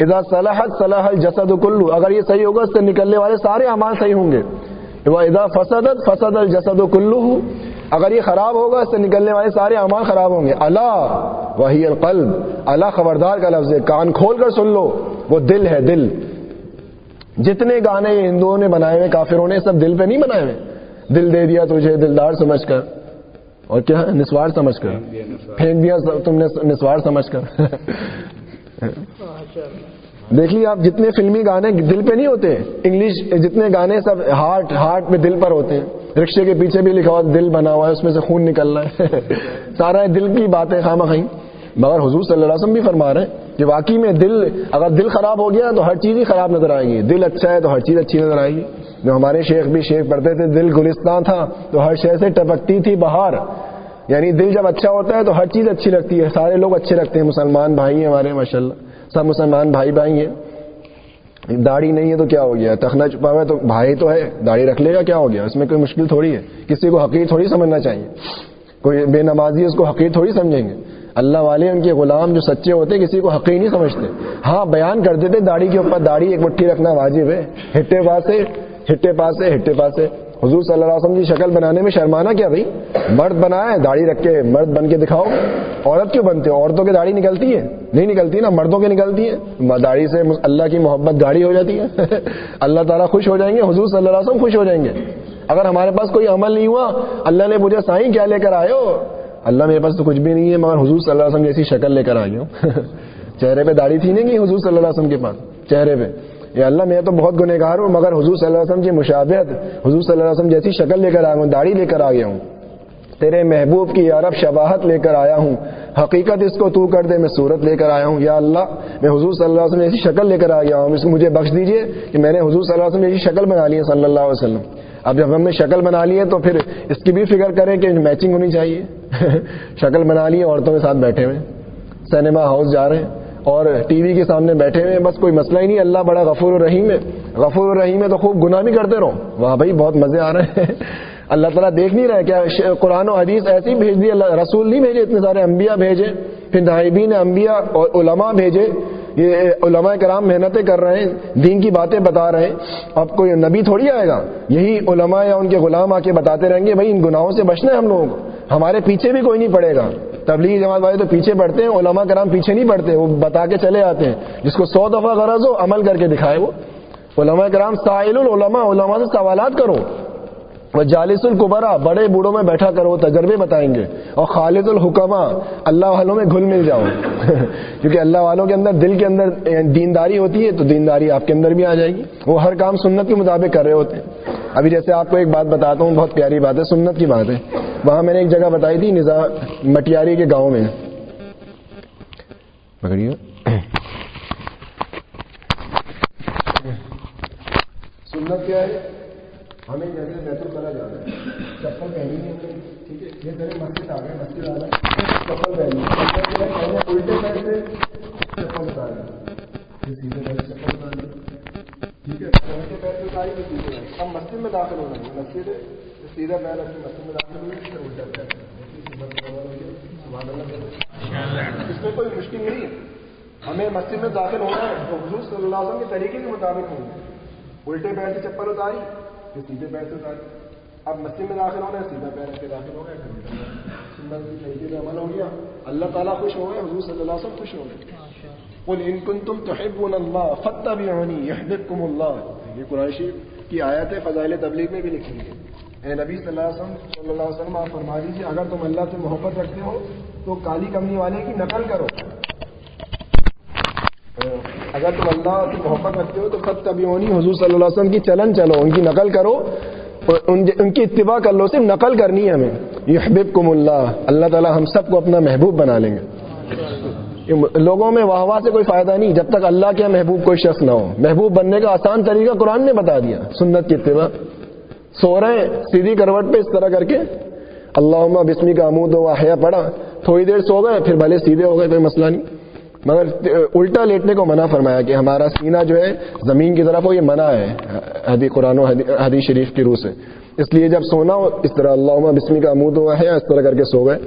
اذا صلاحت صلاح الجسد کلو اگر یہ صحیح ہوگا، اس سے نکلنے والے سارے اعمال صحیح ہوں گے۔ اذا فسدت فسد الجسد کلو اگر یہ خراب ہوگا، اس سے نکلنے والے سارے اعمال خراب ہوں گے۔ اللہ وہی القلب۔ اللہ خبردار کا لفظ ہے۔ کان کھول کر سن لو۔ وہ دل ہے، دل۔ جتنے گانے ہندوؤں نے بنائے ہوئے، کافروں نے سب دل پہ نہیں بنائے ہوئے۔ دل دے دیا تجھے، دلدار سمجھ کر۔ اور کیا؟ نسوار سمجھ کر۔ پھینک دیا تم نے نسوار سمجھ کر۔ دیکھ لیے آپ، جتنے فلمی گانے دل پہ نہیں ہوتے، انگلش جتنے گانے سب ہارٹ ہارٹ میں دل پر ہوتے ہیں۔ رکشے کے پیچھے بھی لکھا ہوا دل بنا ہوا ہے، اس میں سے خون نکل رہا ہے۔ سارا دل کی باتیں خامہ خائی مگر حضور صلی اللہ علیہ وسلم بھی فرما رہے ہیں کہ واقعی میں دل، اگر دل خراب ہو گیا تو ہر چیز ہی خراب نظر آئے گی۔ دل اچھا ہے تو ہر چیز اچھی نظر آئے گی۔ جو ہمارے شیخ بھی شیخ پڑھتے تھے، دل گلستان تھا تو ہر شہر سے ٹپکتی تھی بہار۔ یعنی دل جب اچھا ہوتا ہے تو ہر چیز اچھی لگتی ہے۔ سارے لوگ اچھے لگتے ہیں۔ مسلمان بھائی ہیں ہمارے ماشاء اللہ سب مسلمان بھائی بھائی ہیں۔ داڑھی نہیں ہے تو کیا ہو گیا؟ تخنا چھپا ہوا ہے تو بھائی تو ہے۔ داڑھی رکھ لے گا، کیا ہو گیا؟ اس میں کوئی مشکل تھوڑی ہے۔ کسی کو حقیر تھوڑی سمجھنا چاہیے۔ کوئی بے نمازی اس کو حقیر تھوڑی سمجھیں گے۔ اللہ والے ان کے غلام جو سچے ہوتے کسی کو حقیر نہیں سمجھتے۔ ہاں بیان کر دیتے، داڑھی کے اوپر داڑھی، ایک مٹھی رکھنا واجب ہے۔ ہٹے پاسے ہٹے پاسے ہٹے پاسے۔ حضور صلی اللہ علیہ وسلم کی شکل بنانے میں شرمانا کیا بھائی؟ مرد بنائے داڑھی رکھ کے مرد بن کے دکھاؤ۔ عورت کیوں بنتے عورتوں کی داڑھی نکلتی ہے۔ نہیں نکلتی نا، مردوں کی نکلتی ہے۔ داڑھی سے اللہ کی محبت گاڑی ہو جاتی ہے۔ اللہ تعالیٰ خوش ہو جائیں گے، حضور صلی اللہ علیہ وسلم خوش ہو جائیں گے۔ اگر ہمارے پاس کوئی عمل نہیں ہوا، اللہ نے مجھے سائیں کیا لے کر آئے ہو؟ اللہ میرے پاس تو کچھ بھی نہیں ہے، مگر حضور صلی اللہ علیہ وسلم جیسی شکل لے کر آ گیا ہوں۔ چہرے پہ داڑھی تھی نہیں حضور صلی اللہ علیہ وسلم کے پاس؟ چہرے پہ۔ یا اللہ، میں تو بہت گنہ گار ہوں، مگر حضور صلی اللہ علیہ وسلم کی مشابہت، حضور صلی اللہ علیہ وسلم جیسی شکل لے کر آیا ہوں، داڑھی لے کر آ گیا ہوں۔ تیرے محبوب کی عرب شباہت لے کر آیا ہوں۔ حقیقت اس کو تو کر دے، میں صورت لے کر آیا ہوں۔ یا اللہ، میں حضور صلی اللہ علیہ وسلم ایسی شکل لے کر آ گیا ہوں۔ اس کو مجھے بخش دیجیے کہ میں نے حضور صلی اللہ علیہ وسلم ایسی شکل بنا لی ہے صلی اللہ علیہ وسلم۔ اب جب ہم نے شکل بنا لی ہے تو پھر اس کی بھی فکر کریں کہ میچنگ ہونی چاہیے۔ شکل بنا لی ہے، عورتوں کے ساتھ بیٹھے ہوئے سینما ہاؤس جا رہے ہیں اور ٹی وی کے سامنے بیٹھے ہوئے بس کوئی مسئلہ ہی نہیں، اللہ بڑا غفور الرحیم ہے۔ غفور الرحیم ہے تو خوب گناہ بھی کرتے رہو۔ وہاں بھائی، بہت مزے آ رہے ہیں۔ اللہ تعالیٰ دیکھ نہیں رہے کیا قرآن و حدیث ایسی بھیج دی، اللہ رسول نہیں بھیجے، اتنے سارے انبیاء بھیجے پھر دائبین انبیاء اور علماء بھیجے۔ یہ علماء کرام محنتیں کر رہے ہیں، دین کی باتیں بتا رہے ہیں، اب کوئی نبی تھوڑی آئے گا؟ یہی علماء یا ان کے غلام آ کے بتاتے رہیں گے، بھائی ان گناہوں سے بچنا ہے ہم لوگوں کو۔ ہمارے پیچھے بھی کوئی نہیں پڑے گا۔ تبلیغی جماعت والے تو پیچھے پڑتے ہیں، علماء کرام پیچھے نہیں پڑتے، وہ بتا کے چلے آتے ہیں۔ جس کو سو دفعہ غرض ہو، عمل کر کے دکھائے وہ۔ علماء کرام سائل العلماء، علماء سے سوالات کرو۔ وہ جالس القبرا، بڑے بوڑھوں میں بیٹھا کرو تجربے بتائیں گے۔ اور خالد الحکمہ اللہ والوں میں گھل مل جاؤ کیونکہ اللہ والوں کے اندر دل کے اندر دینداری ہوتی ہے تو دینداری آپ کے اندر بھی آ جائے گی۔ وہ ہر کام سنت کے مطابق کر رہے ہوتے ہیں۔ ابھی جیسے آپ کو ایک بات بتاتا ہوں، بہت پیاری بات ہے، سنت کی بات ہے۔ وہاں میں نے ایک جگہ بتائی تھی نظام مٹیاری کے گاؤں میں۔ پکڑیے۔ سنت کیا ہے؟ ہمیں جیسے بیت الخلا جانا ہے۔ چپل پہنی ہے ٹھیک ہے؟ یہ میرے مسجد آ گئے مسجد آ گئے چپل پہنی الٹے پیر سے چپل اتار پھر سیدھے سائڈ چپل اتار ٹھیک ہے؟ ایسے پیر سے اتاری تو سیدھے اب مسجد میں داخل ہونا ہے۔ مسجد سیدھا پیر اپنی مسجد میں داخل ہوئی پھر الٹا پیر اس میں کوئی مشکل نہیں ہے۔ ہمیں مسجد میں داخل ہونا ہے۔ تو حضور صلی اللہ علیہ وسلم کے طریقے کے مطابق ہوں الٹے پیر سے چپل اتاری۔ پھر سیدھے پیر سے اتاری اب مسجد میں داخل ہونا ہے، سیدھا پیر کے داخل ہو گیا سنت کی طریقے سے عمل ہو گیا۔ اللہ تعالیٰ خوش ہو گئے حضور صلی اللہ علیہ وسلم خوش ہو گئے قل ان کنتم تحبون اللہ فتبعونی یحببکم اللہ۔ یہ قرآن شریف کی آیت فضائل تبلیغ میں بھی لکھی ہے۔ اے نبی صلی اللہ علیہ وسلم، صلی اللہ علیہ وسلم، آپ فرما دیجیے اگر تم اللہ سے محبت رکھتے ہو تو کالی کمنی والے کی نقل کرو۔ اگر تم اللہ سے محبت رکھتے ہو تو خط کبھی ہونی، حضور صلی اللہ علیہ وسلم کی چلن چلو، ان کی نقل کرو، ان کی اتباع کر لو، صرف نقل کرنی ہے ہمیں۔ یہ حبیب کم اللہ اللہ تعالیٰ ہم سب کو اپنا محبوب بنا لیں گے۔ لوگوں میں واہ واہ سے کوئی فائدہ نہیں، جب تک اللہ کے محبوب کوئی شخص نہ ہو۔ محبوب بننے کا آسان طریقہ قرآن نے بتا دیا، سنت کی اتباع۔ سو رہے ہیں، سیدھی کروٹ پہ اس طرح کر کے۔ اللہ بسمی کا امود و واحیہ پڑا تھوڑی دیر سو گئے، پھر بھلے سیدھے ہو گئے، کوئی مسئلہ نہیں۔ مگر الٹا لیٹنے کو منع فرمایا کہ ہمارا سینہ جو ہے زمین کی طرف ہو، یہ منع ہے حدیث قرآن و حدیث شریف کی روح سے۔ اس لیے جب سونا ہو، اس طرح اللہ بسمی کا امود ہوا ہے، اس طرح کر کے سو گئے۔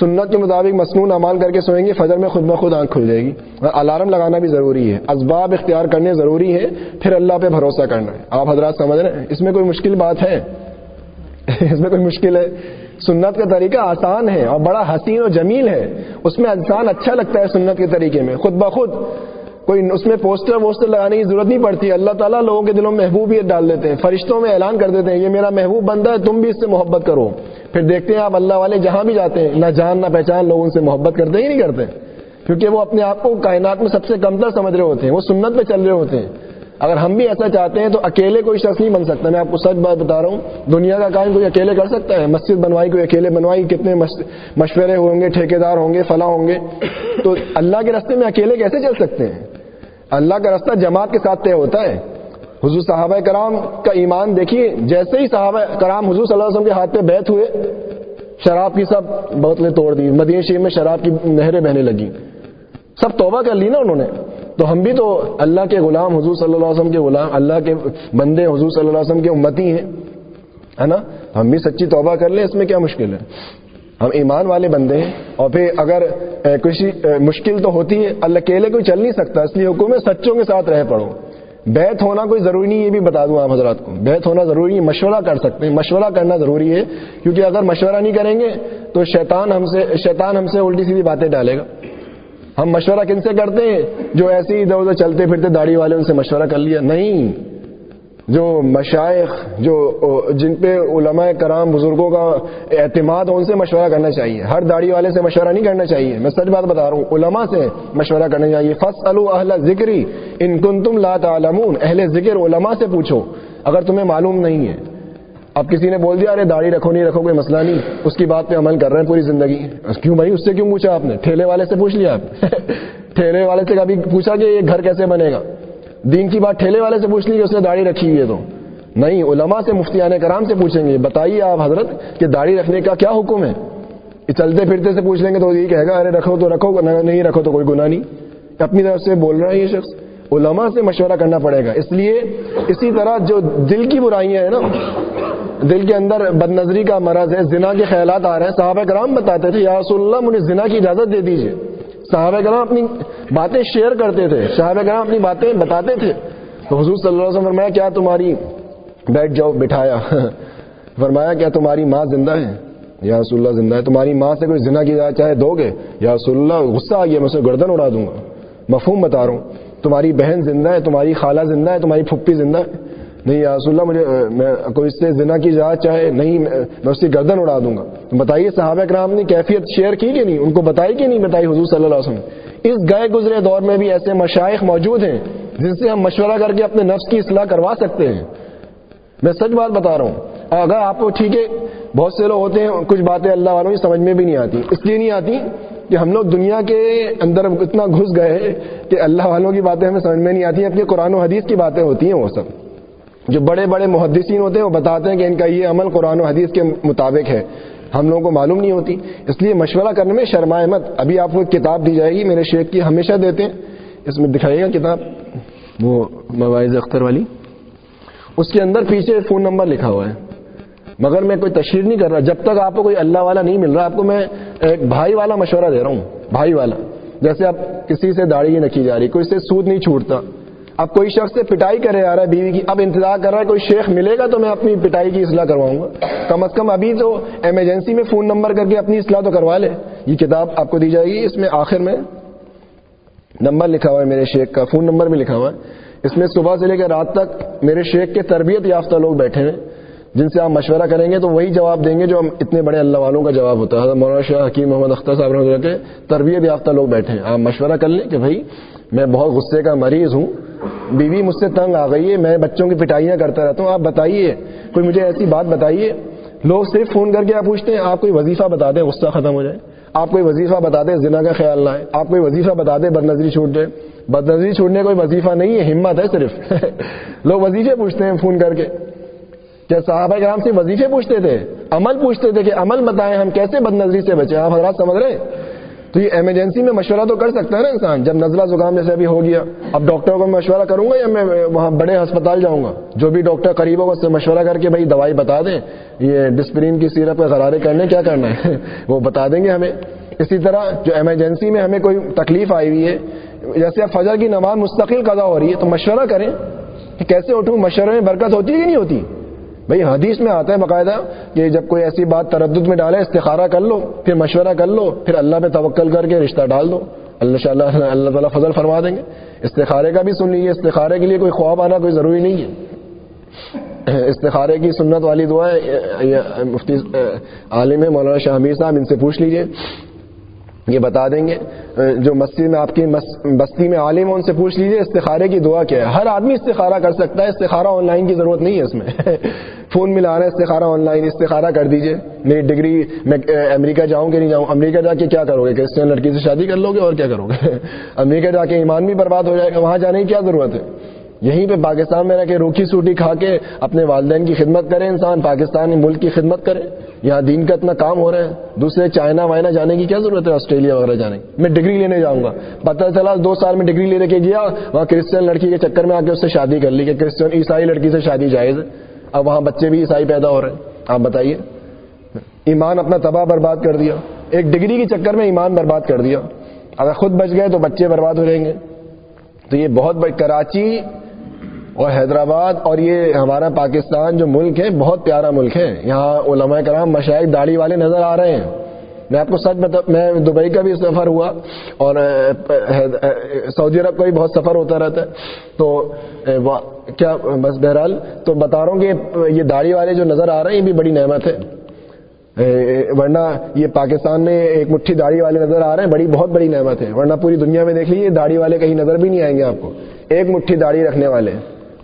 سنت کے مطابق مصنون امال کر کے سوئیں گے، فجر میں خود بخود آنکھ کھل جائے گی۔ الارم لگانا بھی ضروری ہے۔ اسباب اختیار کرنے ضروری ہے پھر اللہ پہ بھروسہ کرنا۔ ہے آپ حضرات سمجھ رہے ہیں؟ اس میں کوئی مشکل بات ہے؟ اس میں کوئی مشکل ہے؟ سنت کا طریقہ آسان ہے اور بڑا حسین و جمیل ہے۔ اس میں انسان اچھا لگتا ہے سنت کے طریقے میں، خود بخود۔ کوئی اس میں پوسٹر ووسٹر لگانے کی ضرورت نہیں پڑتی۔ اللہ تعالیٰ لوگوں کے دلوں میں محبوبیت ڈال دیتے ہیں، فرشتوں میں اعلان کر دیتے ہیں، یہ میرا محبوب بندہ ہے، تم بھی اس سے محبت کرو۔ پھر دیکھتے ہیں آپ اللہ والے جہاں بھی جاتے ہیں، نہ جان نہ پہچان، لوگ ان سے محبت کرتے ہی نہیں کرتے؟ کیونکہ وہ اپنے آپ کو کائنات میں سب سے کمتر سمجھ رہے ہوتے ہیں، وہ سنت میں چل رہے ہوتے ہیں۔ اگر ہم بھی ایسا چاہتے ہیں تو اکیلے کوئی شخص نہیں بن سکتا۔ میں آپ کو سچ بات بتا رہا ہوں، دنیا کا کام کوئی اکیلے کر سکتا ہے؟ مسجد بنوائی، کوئی اکیلے بنوائی، کتنے مشورے ہوں گے، ٹھیکیدار ہوں گے، فلاں ہوں گے۔ تو اللہ کے راستے میں اکیلے کیسے چل سکتے ہیں؟ اللہ کا راستہ جماعت کے ساتھ طے ہوتا ہے۔ حضور صحابہ کرام کا ایمان دیکھیے، جیسے ہی صحابہ کرام حضور صلی اللہ علیہ وسلم کے ہاتھ پہ بیت ہوئے، شراب کی سب بوتلیں توڑ دی مدینہ شریف میں شراب کی نہریں بہنے لگی سب توبہ کر لی نا انہوں نے۔ تو ہم بھی تو اللہ کے غلام، حضور صلی اللہ علیہ وسلم کے غلام، اللہ کے بندے، حضور صلی اللہ علیہ وسلم کے امتی ہیں، ہے نا؟ ہم بھی سچی توبہ کر لیں، اس میں کیا مشکل ہے؟ ہم ایمان والے بندے ہیں، اور پھر اگر کسی مشکل تو ہوتی ہے، اللہ اکیلے کوئی چل نہیں سکتا، اس لیے حکومت سچوں کے ساتھ رہ پڑو بیت ہونا کوئی ضروری نہیں، یہ بھی بتا دوں آپ حضرات کو۔ بیت ہونا ضروری ہے مشورہ کر سکتے ہیں، مشورہ کرنا ضروری ہے، کیونکہ اگر مشورہ نہیں کریں گے تو شیطان ہم سے، شیطان ہم سے الٹی سیدھی باتیں ڈالے گا۔ ہم مشورہ کن سے کرتے ہیں؟ جو ایسے ہی ادھر ادھر چلتے پھرتے داڑھی والے ان سے مشورہ کر لیا؟ نہیں۔ جو مشائق جو جن پہ علماء کرام بزرگوں کا اعتماد ہو، ان سے مشورہ کرنا چاہیے۔ ہر داڑھی والے سے مشورہ نہیں کرنا چاہیے۔ میں سچ بات بتا رہا ہوں، علماء سے مشورہ کرنا چاہیے۔ فص اہل ذکری ان کن تم لا تعلمون۔ اہل ذکر علماء سے پوچھو۔ اگر تمہیں معلوم نہیں ہے۔ اب کسی نے بول دیا، ارے داڑھی رکھو، نہیں رکھو، کوئی مسئلہ نہیں. اس کی بات پہ عمل کر رہے ہیں پوری زندگی۔ کیوں بھائی؟ اس سے کیوں پوچھا آپ نے؟ ٹھیلے والے سے پوچھ لیا آپ ٹھیلے والے سے کبھی پوچھا کہ یہ گھر کیسے بنے گا؟ دین کی بات ٹھیلے والے سے پوچھ لی کہ اس نے داڑھی رکھی ہوئی ہے تو؟ نہیں، علماء سے، مفتیان کرام سے پوچھیں گے۔ بتائیے آپ حضرت کہ داڑھی رکھنے کا کیا حکم ہے؟ چلتے پھرتے سے پوچھ لیں گے تو یہ کہے گا، ارے رکھو تو رکھو نہیں رکھو تو کوئی گناہ نہیں۔ اپنی طرف سے بول رہا ہے یہ شخص۔ علماء سے مشورہ کرنا پڑے گا۔ اس لیے اسی طرح جو دل کی برائیاں ہیں نا دل کے اندر بد نظری کا مرض ہے، زنا کے خیالات آ رہے ہیں۔ صحابہ کرام بتاتے تھے، یا رسول اللہ، مجھے زنا کی اجازت دے دیجیے صحابہ کرام اپنی باتیں شیئر کرتے تھے۔ صحابہ کرام اپنی باتیں بتاتے تھے۔ تو حضور صلی اللہ علیہ وسلم فرمایا، کیا تمہاری بیٹھ جاؤ، بٹھایا۔ فرمایا، کیا تمہاری ماں زندہ ہے؟ یا رسول اللہ، زندہ ہے۔ تمہاری ماں سے کوئی زنا کی اجازت چاہے دو گے یا رسول اللہ، غصہ آ گیا، میں اسے گردن اڑا دوں گا۔ مفہوم بتا رہا ہوں۔ تمہاری بہن زندہ ہے، تمہاری خالہ زندہ ہے، تمہاری پھپھی زندہ ہے۔ نہیں یا رسول اللہ، مجھے میں کوئی اس سے زنا کی اجازت چاہے، نہیں، میں اس کی گردن اڑا دوں گا۔ تو بتائیے، صحابہ کرام نے کیفیت شیئر کی کہ نہیں؟ ان کو بتائی کہ نہیں بتائی حضور صلی اللہ علیہ وسلم؟ اس گئے گزرے دور میں بھی ایسے مشائق موجود ہیں جن سے ہم مشورہ کر کے اپنے نفس کی اصلاح کروا سکتے ہیں۔ میں سچ بات بتا رہا ہوں۔ اور اگر آپ کو ٹھیک ہے، بہت سے لوگ ہوتے ہیں، کچھ باتیں اللہ والوں کی سمجھ میں بھی نہیں آتی۔ اس لیے نہیں آتی کہ ہم لوگ دنیا کے اندر اتنا گھس گئے کہ اللہ والوں کی باتیں ہمیں سمجھ میں نہیں آتی اپنے قرآن و حدیث کی باتیں ہوتی ہیں وہ سب۔ جو بڑے بڑے محدثین ہوتے ہیں وہ بتاتے ہیں کہ ان کا یہ عمل قرآن و حدیث کے مطابق ہے۔ ہم لوگوں کو معلوم نہیں ہوتی۔ اس لیے مشورہ کرنے میں شرمائے مت۔ ابھی آپ کو ایک کتاب دی جائے گی میرے شیخ کی ہمیشہ دیتے ہیں۔ اس میں دکھائیے گا کتاب۔ وہ مواعظ اختر والی۔ اس کے اندر پیچھے فون نمبر لکھا ہوا ہے۔ مگر میں کوئی تشہیر نہیں کر رہا۔ جب تک آپ کو کوئی اللہ والا نہیں مل رہا آپ کو میں ایک بھائی والا مشورہ دے رہا ہوں۔ بھائی والا۔ جیسے اب کسی سے داڑھی نہیں رکھی جا رہی کوئی سے سود نہیں چھوٹتا اب کوئی شخص سے پٹائی کرے آ رہا ہے بیوی کی، اب انتظار کر رہا ہے، کوئی شیخ ملے گا تو میں اپنی پٹائی کی اصلاح کرواؤں گا۔ کم از کم ابھی تو ایمرجنسی میں فون نمبر کر کے اپنی اصلاح تو کروا لے۔ یہ کتاب آپ کو دی جائے گی۔ اس میں آخر میں نمبر لکھا ہوا ہے میرے شیخ کا فون نمبر بھی لکھا ہوا ہے۔ اس میں صبح سے لے کے رات تک میرے شیخ کے تربیت یافتہ لوگ بیٹھے ہیں۔ جن سے آپ مشورہ کریں گے تو وہی جواب دیں گے جو ہم اتنے بڑے اللہ والوں کا جواب ہوتا ہے۔ مولانا شاہ حکیم محمد اختر صاحب رحمۃ اللہ کے تربیت یافتہ لوگ بیٹھے ہیں۔ آپ مشورہ کر لیں کہ بھائی، میں بہت غصے کا مریض ہوں، بیوی مجھ سے تنگ آ گئی ہے، میں بچوں کی پٹائیاں کرتا رہتا ہوں، آپ بتائیے، کوئی مجھے ایسی بات بتائیے؟ لوگ صرف فون کر کے آپ پوچھتے ہیں، آپ کوئی وظیفہ بتا دیں، غصہ ختم ہو جائے۔ آپ کوئی وظیفہ بتا دیں، زنا کا خیال نہ ہے آپ کوئی وظیفہ بتا دیں بد نظری چھوٹ جائے بد نظری چھوٹنے کوئی وظیفہ نہیں ہے، ہمت ہے صرف۔ لوگ وظیفے پوچھتے ہیں فون کر کے۔ کیا صحابہ کرام سے وظیفے پوچھتے تھے، عمل پوچھتے تھے کہ عمل بتائیں ہم کیسے بد نظری سے بچے، آپ حضرات سمجھ رہے؟ ہیں تو یہ ایمرجنسی میں مشورہ تو کر سکتا ہے نا انسان، جب نزلہ زکام جیسے ابھی ہو گیا، اب ڈاکٹر کو مشورہ کروں گا یا میں وہاں بڑے ہسپتال جاؤں گا؟ جو بھی ڈاکٹر قریب ہوگا اس سے مشورہ کر کے بھائی دوائی بتا دیں، یہ ڈسپرین کی سیرپ کا غرارے کرنے، کیا کرنا ہے؟ وہ بتا دیں گے ہمیں۔ اسی طرح جو ایمرجنسی میں ہمیں کوئی تکلیف آئی ہوئی ہے، جیسے اب فجر کی نماز مستقل قضا ہو رہی ہے، تو مشورہ کریں کہ کیسے اٹھوں؟ مشورے میں برکت ہوتی ہے کہ نہیں ہوتی؟ بھائی حدیث میں آتا ہے باقاعدہ کہ جب کوئی ایسی بات تردد میں ڈالے، استخارہ کر لو، پھر مشورہ کر لو، پھر اللہ پہ توکل کر کے رشتہ ڈال دو۔ اللہ اللہ اللہ تعالیٰ فضل فرما دیں گے۔ استخارے کا بھی سن لیجیے استخارے کے لیے کوئی خواب آنا کوئی ضروری نہیں ہے۔ استخارے کی سنت والی دعا ہے، مفتی عالم مولانا شاہ حمیر صاحب، ان سے پوچھ لیجیے یہ بتا دیں گے جو مسجد میں آپ کی بستی میں عالم ہے ان سے پوچھ لیجیے استخارے کی دعا کیا ہے؟ ہر آدمی استخارہ کر سکتا ہے، استخارہ آن لائن کی ضرورت نہیں ہے اس میں۔ فون ملا رہا ہے، استخارہ آن لائن، استخارہ کر دیجیے میری ڈگری، میں امریکہ جاؤں کہ نہیں جاؤں، امریکہ جا کے کیا کرو گے؟ کرسچن لڑکی سے شادی کر لو گے اور کیا کرو گے؟ امریکہ جا کے ایمان بھی برباد ہو جائے گا، وہاں جانے کی کیا ضرورت ہے؟ یہیں پہ پاکستان میں رہ کے روکھی سوٹی کھا کے اپنے والدین کی خدمت کرے، انسان پاکستان ملک کی خدمت کرے۔ یہاں دین کا اتنا کام ہو رہا ہے۔ دوسرے چائنا، وائنا جانے کی کیا ضرورت ہے؟ آسٹریلیا وغیرہ جانے کی۔ میں ڈگری لینے جاؤں گا۔ پتہ چلا دو سال میں ڈگری لے کے گیا، وہاں کرسچن لڑکی کے چکر میں آ کے اس سے شادی کر لی کہ کرسچن عیسائی لڑکی سے شادی جائز ہے۔ اب وہاں بچے بھی عیسائی پیدا ہو رہے ہیں۔ آپ بتائیے۔ ایمان اپنا تباہ برباد کر دیا۔ ایک ڈگری کے چکر میں ایمان برباد کر دیا۔ اگر خود بچ گئے تو بچے برباد ہو جائیں گے۔ تو یہ بہت بڑی کراچی اور حیدرآباد اور یہ ہمارا پاکستان جو ملک ہے، بہت پیارا ملک ہے۔ یہاں علماء کرام مشائق داڑھی والے نظر آ رہے ہیں۔ میں آپ کو سچ بتا، میں دبئی کا بھی سفر ہوا اور سعودی عرب کا بھی بہت سفر ہوتا رہتا ہے۔ تو کیا بس بہرحال تو بتا رہا ہوں کہ یہ داڑھی والے جو نظر آ رہے ہیں، یہ بھی بڑی نعمت ہے۔ ورنہ یہ پاکستان میں ایک مٹھی داڑھی والے نظر آ رہے ہیں، بڑی، بہت بڑی نعمت ہے۔ ورنہ پوری دنیا میں دیکھ لیجیے داڑھی والے کہیں نظر بھی نہیں آئیں گے آپ کو۔ ایک مٹھی داڑھی رکھنے والے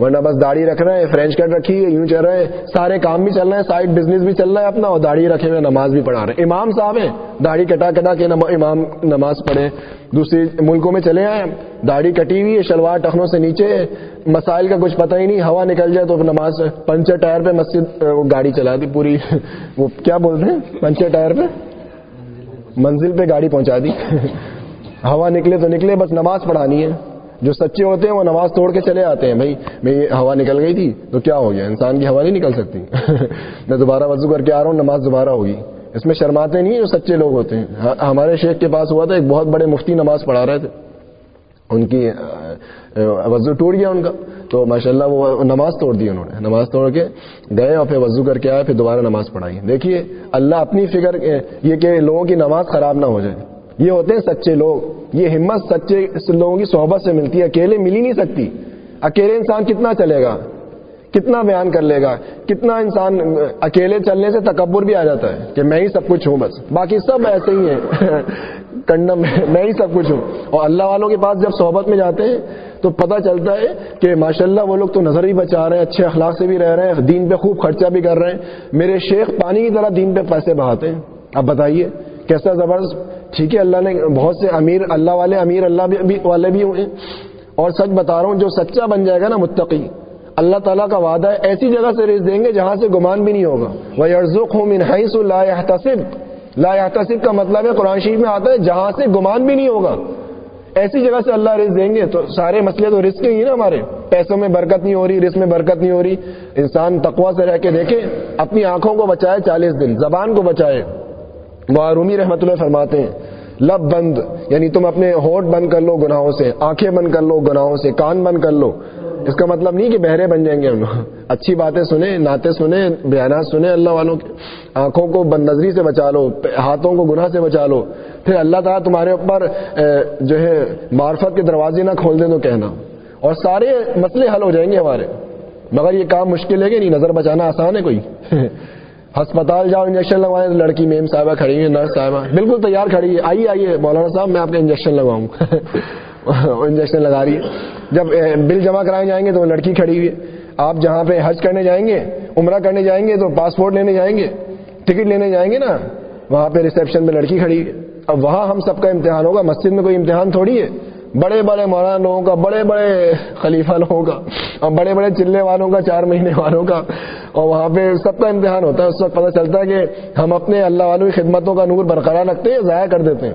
ورنہ بس داڑھی رکھ رہے ہیں فرینچ کٹ رکھی ہے، یوں چل رہے ہیں، سارے کام بھی چل رہے ہیں سائڈ بزنس بھی چل رہا ہے اپنا، اور داڑھی رکھے ہوئے نماز بھی پڑھا رہے ہیں۔ امام صاحب ہیں، داڑھی کٹا کٹا کے امام نماز پڑھے دوسری ملکوں میں چلے آئے داڑھی کٹی ہوئی ہے، شلوار ٹخنوں سے نیچے مسائل کا کچھ پتہ ہی نہیں، ہوا نکل جائے تو نماز، پنچر ٹائر پہ مسجد گاڑی چلا دی پوری۔ وہ کیا بولتے ہیں؟ پنچر ٹائر پہ؟ منزل پہ گاڑی پہنچا دی۔ ہوا نکلے تو نکلے، بس نماز پڑھانی ہے۔ جو سچے ہوتے ہیں وہ نماز توڑ کے چلے آتے ہیں، بھائی، میں ہوا نکل گئی تھی تو کیا ہو گیا؟ انسان کی ہوا نہیں نکل سکتی۔ میں دوبارہ وضو کر کے آ رہا ہوں، نماز دوبارہ ہوگی۔ اس میں شرماتے نہیں جو سچے لوگ ہوتے ہیں۔ ہاں، ہمارے شیخ کے پاس ہوا تھا، ایک بہت بڑے مفتی نماز پڑھا رہے تھے۔ ان کی وضو ٹوٹ گیا ان کا۔ تو ماشاء اللہ وہ نماز توڑ دی انہوں نے۔ نماز توڑ کے گئے اور پھر وضو کر کے آئے، پھر دوبارہ نماز پڑھائی۔ دیکھیے، اللہ اپنی فکر، یہ کہ لوگوں کی نماز خراب نہ ہو جائے۔ یہ ہوتے ہیں سچے لوگ۔ یہ ہمت سچے لوگوں کی صحبت سے ملتی ہے۔ اکیلے مل ہی نہیں سکتی۔ اکیلے انسان کتنا چلے گا؟ کتنا بیان کر لے گا؟ کتنا انسان اکیلے چلنے سے تکبر بھی آ جاتا ہے کہ میں ہی سب کچھ ہوں بس۔ باقی سب ایسے ہی ہیں۔ کنڈم میں ہی سب کچھ ہوں۔ اور اللہ والوں کے پاس جب صحبت میں جاتے ہیں تو پتہ چلتا ہے کہ ماشاء اللہ وہ لوگ تو نظر ہی بچا رہے ہیں، اچھے اخلاق سے بھی رہ رہے ہیں، دین پہ خوب خرچہ بھی کر رہے ہیں۔ میرے شیخ پانی کی طرح دین پہ پیسے بہاتے ہیں۔ اب بتائیے۔ کیسا زبردست؟ ٹھیک ہے، اللہ نے بہت سے امیر، اللہ والے امیر، اللہ بھی والے بھی ہوئے۔ اور سچ بتا رہا ہوں، جو سچا بن جائے گا نا، متقی۔ اللہ تعالیٰ کا وعدہ ہے، ایسی جگہ سے رزق دیں گے جہاں سے گمان بھی نہیں ہوگا۔ وہ ارزق ہوں منحص لا تصب لا تصب کا مطلب ہے، قرآن شریف میں آتا ہے، جہاں سے گمان بھی نہیں ہوگا۔ ایسی جگہ سے اللہ رزق دیں گے۔ تو سارے مسئلے تو رزق ہی نا ہمارے۔ پیسوں میں برکت نہیں ہو رہی، رزق میں برکت نہیں ہو رہی۔ انسان تقوا سے رہ کے دیکھے اپنی آنکھوں کو بچائے چالیس دن، زبان کو بچائے۔ وہ رومی رحمت اللہ فرماتے ہیں، لب بند یعنی تم اپنے ہوٹ بند کر لو گناہوں سے، آنکھیں بند کر لو گناہوں سے، کان بند کر لو۔ اس کا مطلب نہیں کہ بہرے بن جائیں گے ہم۔ اچھی باتیں سنیں، نعتیں سنیں، بیانات سنیں، اللہ والوں کے آنکھوں کو بند نظری سے بچا لو، ہاتھوں کو گناہ سے بچا لو۔ پھر اللہ تعالیٰ تمہارے اوپر جو ہے، معرفت کے دروازے نہ کھول دیں تو کہنا۔ اور سارے مسئلے حل ہو جائیں گے ہمارے۔ مگر یہ کام مشکل ہے کہ نہیں؟ نظر بچانا آسان ہے کوئی۔ ہسپتال جاؤ انجیکشن لگوائے لڑکی میم صاحبہ کھڑی ہے نرس صاحبہ۔ بالکل تیار کھڑی ہے۔ آئیے آئیے، مولانا صاحب، میں آپ کا انجیکشن لگواؤں۔ انجیکشن لگا رہی ہے۔ جب بل جمع کرائے جائیں گے تو وہ لڑکی کھڑی ہوئی ہے۔ آپ جہاں پہ حج کرنے جائیں گے، عمرہ کرنے جائیں گے تو پاسپورٹ لینے جائیں گے۔ ٹکٹ لینے جائیں گے نا۔ وہاں پہ ریسپشن پہ لڑکی کھڑی ہے۔ اب وہاں ہم سب کا امتحان ہوگا۔ مسجد میں کوئی امتحان تھوڑی ہے۔ بڑے بڑے مولانا لوگوں کا، بڑے بڑے خلیفہ لوگوں کا، اور بڑے بڑے چلنے والوں کا، چار مہینے والوں کا۔ اور وہاں پہ سب کا امتحان ہوتا ہے، اس وقت پتہ چلتا ہے کہ ہم اپنے اللہ والوں کی خدمتوں کا نور برقرار رکھتے ہیں ضائع کر دیتے ہیں۔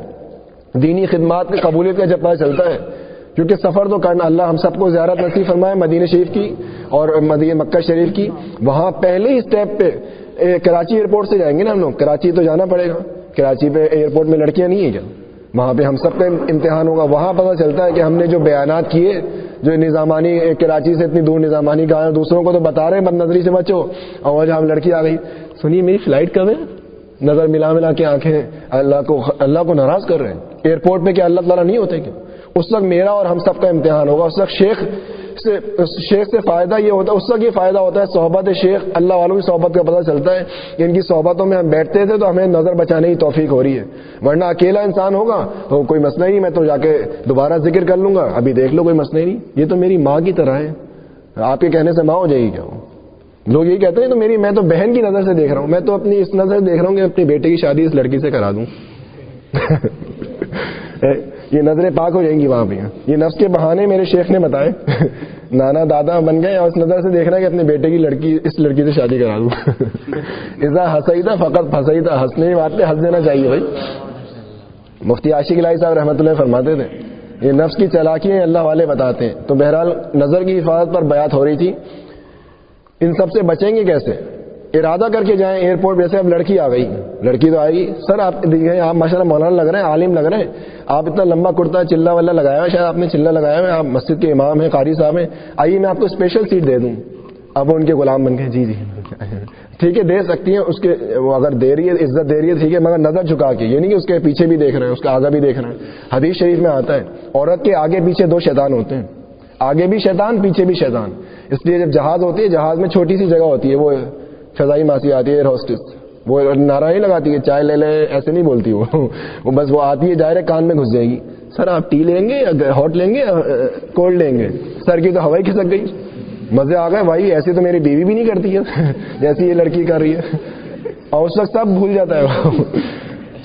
دینی خدمات کی قبولیت کا جب پتہ چلتا ہے، کیونکہ سفر تو کرنا اللہ ہم سب کو زیارت نصیب فرمائے، مدینہ شریف کی اور مدینہ مکہ شریف کی۔ وہاں پہلے ہی اسٹیپ پہ کراچی ایئرپورٹ سے جائیں گے نا ہم لوگ۔ کراچی تو جانا پڑے گا۔ کراچی پہ ایئرپورٹ میں لڑکیاں نہیں ہیں کیا؟ وہاں پہ ہم سب کا امتحان ہوگا۔ وہاں پتہ چلتا ہے کہ ہم نے جو بیانات کیے، جو نظامانی کراچی سے اتنی دور نظامانی کا دوسروں کو تو بتا رہے ہیں بد نظری سے بچو۔ اور جہاں لڑکی آ گئی، سنیے، میری فلائٹ کب ہے؟ نظر ملا ملا کے آنکھیں اللہ کو اللہ کو ناراض کر رہے ہیں۔ ایئرپورٹ پہ کیا اللہ تعالیٰ نہیں ہوتے کیا؟ اس وقت میرا اور ہم سب کا امتحان ہوگا۔ اس وقت شیخ سے شیخ سے فائدہ یہ ہوتا ہے، اس وقت یہ فائدہ ہوتا ہے، صحبت شیخ اللہ والوں کی صحبت کا پتہ چلتا ہے کہ ان کی صحبتوں میں ہم بیٹھتے تھے تو ہمیں نظر بچانے کی توفیق ہو رہی ہے۔ ورنہ اکیلا انسان ہوگا تو کوئی مسئلہ ہی نہیں، میں تو جا کے دوبارہ ذکر کر لوں گا، ابھی دیکھ لو کوئی مسئلہ ہی نہیں۔ یہ تو میری ماں کی طرح ہے۔ آپ کے کہنے سے ماں ہو جائے گی کیا؟ لوگ یہی کہتے ہیں تو میری میں تو بہن کی نظر سے دیکھ رہا ہوں۔ میں تو اپنی اس نظر سے دیکھ رہا ہوں کہ اپنی بیٹے کی شادی اس لڑکی سے کرا دوں۔ یہ نظریں پاک ہو جائیں گی وہاں پہ۔ یہ نفس کے بہانے میرے شیخ نے بتائے۔ نانا دادا بن گئے اور اس نظر سے دیکھ رہا ہے کہ اپنے بیٹے کی لڑکی، اس لڑکی سے شادی کرا دوں۔ ایسا ہنسائی تھا فقط پھنسائی تھا ہنسنے کی بات پہ ہنس دینا چاہیے بھائی۔ مفتی عاشق لائی صاحب رحمۃ اللہ فرماتے تھے، یہ نفس کی چلاکیاں اللہ والے بتاتے ہیں۔ تو بہرحال نظر کی حفاظت پر بیات ہو رہی تھی۔ ان سب سے بچیں گے کیسے؟ ارادہ کر کے جائیں ایئرپورٹ جیسے اب لڑکی آ گئی۔ لڑکی تو آئے گی سر، آپ آپ ماشاء اللہ مولانا لگ رہے ہیں، عالم لگ رہے ہیں۔ آپ اتنا لمبا کرتا چلا ولا لگایا ہوا شاید آپ نے چلا لگایا ہوا آپ مسجد کے امام ہیں، قاری صاحب ہیں۔ آئیے، میں آپ کو اسپیشل سیٹ دے دوں۔ اب وہ ان کے غلام بن گئے۔ جی جی۔ ٹھیک ہے، دے سکتی ہیں۔ اس کے، وہ اگر دے رہی ہے، عزت دے رہی ہے، ٹھیک ہے، مگر نظر جھکا کے۔ یہ نہیں کہ اس کے پیچھے بھی دیکھ رہے ہیں، اس کا آگا بھی دیکھ رہے ہیں۔ حدیث شریف میں آتا ہے، عورت کے آگے پیچھے دو شیطان ہوتے ہیں۔ آگے بھی شیطان، پیچھے بھی شیطان۔ اس لیے جب جہاز ہوتی ہے، جہاز میں چھوٹی سی جگہ ہوتی ہے، وہ فضائی ماسی آتی ہے ایئر ہوسٹس وہ نعرہ نہیں لگاتی ہے چائے لے لے، ایسے نہیں بولتی وہ۔ وہ بس وہ آتی ہے ڈائریکٹ کان میں گھس جائے گی۔ سر، آپ ٹی لیں گے یا ہاٹ لیں گے کولڈ لیں گے؟ سر کی تو ہوائی کھسک گئی۔ مزے آ گئے، بھائی ایسے تو میری بیوی بھی نہیں کرتی ہے۔ جیسی یہ لڑکی کر رہی ہے۔ اور اس وقت سب بھول جاتا ہے۔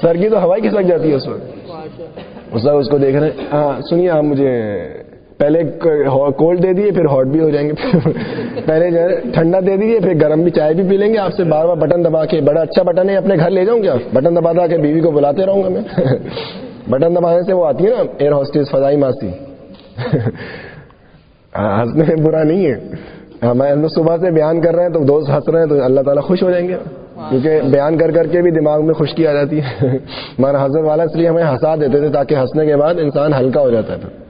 سر کی تو ہوائی کھسک جاتی ہے اس وقت۔ اس وقت اس کو دیکھ رہے ہیں۔ ہاں سنیے آپ مجھے پہلے کولڈ دے دیے، پھر ہاٹ بھی ہو جائیں گے۔ پہلے جو ہے، ٹھنڈا دے دیجیے پھر گرم بھی چائے بھی پی لیں گے۔ آپ سے بار بار بٹن دبا کے، بڑا اچھا بٹن ہے، اپنے گھر لے جاؤں کیا بٹن دبا دبا کے بیوی کو بلاتے رہوں گا میں۔ بٹن دبانے سے وہ آتی ہے نا ایئر ہاسٹیز فضائی ماسی ہنسنے میں برا نہیں ہے۔ ہاں، میں صبح سے بیان کر رہے ہیں تو دوست ہنس رہے ہیں تو اللہ تعالیٰ خوش ہو جائیں گے۔ کیونکہ بیان کر کر کے بھی دماغ میں خشکی آ جاتی ہے۔ ہمارا حضرت والا اس لیے ہمیں ہنسا دیتے تھے تاکہ ہنسنے کے بعد انسان ہلکا ہو جاتا ہے۔ پھر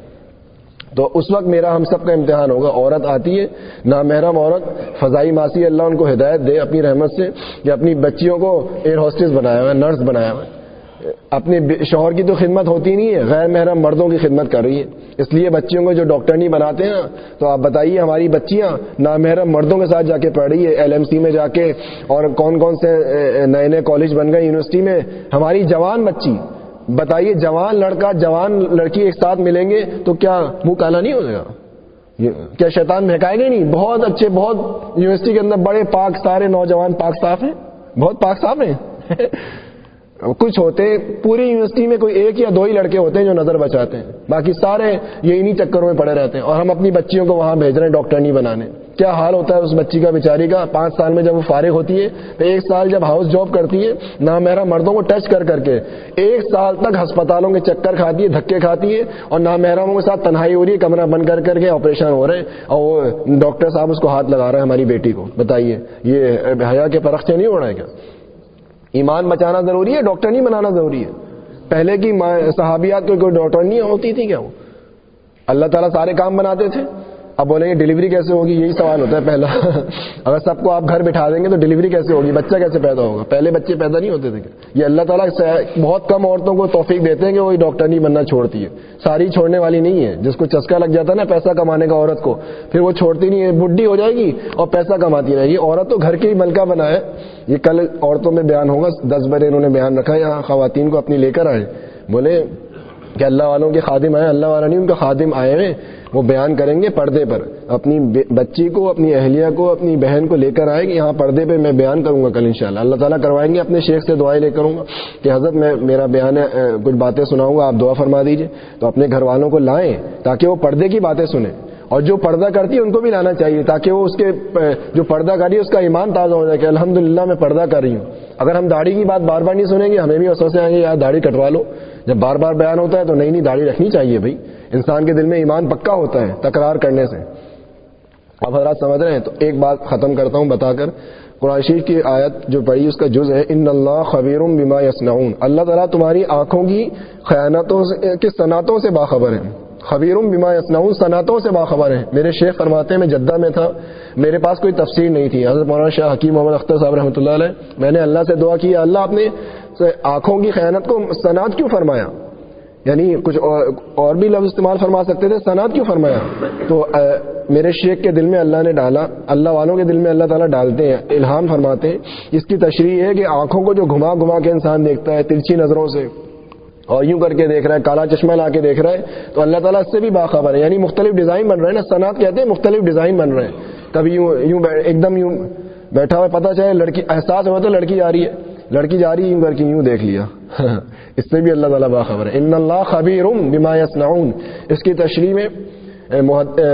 تو اس وقت میرا ہم سب کا امتحان ہوگا۔ عورت آتی ہے، نامحرم عورت، فضائی ماسی اللہ ان کو ہدایت دے اپنی رحمت سے کہ اپنی بچیوں کو ایئر ہاسٹس بنایا ہوا ہے، نرس بنایا ہوا ہے۔ اپنے شوہر کی تو خدمت ہوتی نہیں ہے، غیر محرم مردوں کی خدمت کر رہی ہے۔ اس لیے بچیوں کو جو ڈاکٹر نہیں بناتے ہیں، تو آپ بتائیے ہماری بچیاں نامحرم مردوں کے ساتھ جا کے پڑھ رہی ہے، ایل ایم سی میں جا کے اور کون کون سے نئے نئے کالج بن گئے، یونیورسٹی میں۔ ہماری جوان بچی بتائیے جوان لڑکا، جوان لڑکی ایک ساتھ ملیں گے تو کیا منہ کالا نہیں ہو جائے گا؟ کیا شیطان مہکائے گا نہیں؟ بہت اچھے، بہت یونیورسٹی کے اندر بڑے پاک سارے نوجوان پاک صاف ہیں؟ بہت پاک صاف ہیں؟ کچھ ہوتے پوری یونیورسٹی میں کوئی ایک یا دو ہی لڑکے ہوتے ہیں جو نظر بچاتے ہیں۔ باقی سارے یہ انہیں چکروں میں پڑے رہتے ہیں۔ اور ہم اپنی بچیوں کو وہاں بھیج رہے ہیں، ڈاکٹر نہیں بنانے۔ کیا حال ہوتا ہے اس بچی کا بیچاری کا؟ پانچ سال میں جب وہ فارغ ہوتی ہے، تو ایک سال جب ہاؤس جاب کرتی ہے نہ میرا مردوں کو ٹچ کر کر کے ایک سال تک ہسپتالوں کے چکر کھاتی ہے، دھکے کھاتی ہے، اور نہ محرموں کے ساتھ تنہائی ہو رہی ہے، کمرہ بند کر کر کے آپریشن ہو رہے ہیں۔ اور وہ ڈاکٹر صاحب اس کو ہاتھ لگا رہے ہیں ہماری بیٹی کو۔ بتائیے، یہ حیا کے پرخچے نہیں ہو رہے کیا؟ ایمان بچانا ضروری ہے، ڈاکٹر نہیں بنانا ضروری ہے۔ پہلے کی صحابیات کو کوئی ڈاکٹر نہیں ہوتی تھی کیا وہ؟ اللہ تعالیٰ سارے کام بناتے تھے۔ اب بولیں گے ڈلیوری کیسے ہوگی؟ یہی سوال ہوتا ہے پہلا۔ اگر سب کو آپ گھر بٹھا دیں گے تو ڈلیوری کیسے ہوگی؟ بچہ کیسے پیدا ہوگا؟ پہلے بچے پیدا نہیں ہوتے تھے یہ اللہ تعالیٰ بہت کم عورتوں کو توفیق دیتے ہیں کہ وہی ڈاکٹر نہیں بننا چھوڑتی ہے۔ ساری چھوڑنے والی نہیں ہے۔ جس کو چسکا لگ جاتا ہے نا پیسہ کمانے کا عورت کو، پھر وہ چھوڑتی نہیں ہے، بڈھی ہو جائے گی اور پیسہ کماتی رہے گی۔ عورت تو گھر کی ملکہ بنا ہے۔ یہ کل عورتوں میں بیان ہوگا۔ دس بڑے انہوں نے بیان رکھا ہے۔ یہاں خواتین کو اپنی لے کر آئے۔ بولے کہ اللہ والوں کے خادم آئے۔ اللہ والا نہیں، ان کا خادم آئے ہوئے۔ وہ بیان کریں گے پردے پر۔ اپنی بچی کو، اپنی اہلیہ کو، اپنی بہن کو لے کر آئے گی، یہاں پردے پہ میں بیان کروں گا کل انشاءاللہ۔ اللہ تعالیٰ کروائیں گے، اپنے شیخ سے دعائیں لے کروں گا کہ حضرت میں میرا بیان کچھ باتیں سناؤں گا، آپ دعا فرما دیجیے تو اپنے گھر والوں کو لائیں تاکہ وہ پردے کی باتیں سنیں۔ اور جو پردہ کرتی ہے ان کو بھی لانا چاہیے تاکہ وہ اس کے جو پردہ کری ہے، اس کا ایمان تازہ ہو جائے کہ الحمد میں پردہ کر رہی ہوں۔ اگر ہم داڑھی کی بات بار بار نہیں سنیں گے، ہمیں بھی سے آئیں گے، یار داڑھی کٹوا لو۔ جب بار بار بیان ہوتا ہے تو نئی نئی داڑھی رکھنی چاہیے بھائی۔ انسان کے دل میں ایمان پکا ہوتا ہے تکرار کرنے سے۔ اب حضرات سمجھ رہے ہیں، تو ایک بات ختم کرتا ہوں، بتا کر۔ قرآن شریف کی آیت جو پڑھی، اس کا جز ہے، ان اللہ خبیر بما یسنعون اللہ تعالیٰ تمہاری آنکھوں کی خیانتوں سے، کی صنعتوں سے باخبر ہے خبیر بما یسنعون صنعتوں سے باخبر ہے میرے شیخ فرماتے میں جدہ میں تھا، میرے پاس کوئی تفسیر نہیں تھی۔ حضرت مولانا شاہ حکیم محمد اختر صاحب رحمۃ اللہ علیہ، میں نے اللہ سے دعا کی اللہ آپ نے آنکھوں کی خیانت کو، صنعت کیوں فرمایا؟ یعنی کچھ اور بھی لفظ استعمال فرما سکتے تھے، صنعت کیوں فرمایا؟ تو میرے شیخ کے دل میں اللہ نے ڈالا، اللہ والوں کے دل میں اللہ تعالیٰ ڈالتے ہیں، الہام فرماتے ہیں۔ اس کی تشریح ہے کہ آنکھوں کو جو گھما گھما کے انسان دیکھتا ہے ترچھی نظروں سے، اور یوں کر کے دیکھ رہا ہے، کالا چشمہ لا کے دیکھ رہا ہے، تو اللہ تعالیٰ اس سے بھی باخبر ہے۔ یعنی مختلف ڈیزائن بن رہے ہیں نا، صنعت کہتے ہیں مختلف ڈیزائن بن رہے ہیں۔ کبھی یوں یوں ایک دم یوں بیٹھا ہوا پتا چلے، لڑکی احساس ہوا تو لڑکی آ رہی ہے۔ لڑکی جا رہی یوں کر کے یوں دیکھ لیا۔ اس سے بھی اللہ تعالیٰ باخبر ہے۔ ان اللہ خبیر بما یسنعون اس کی تشریح میں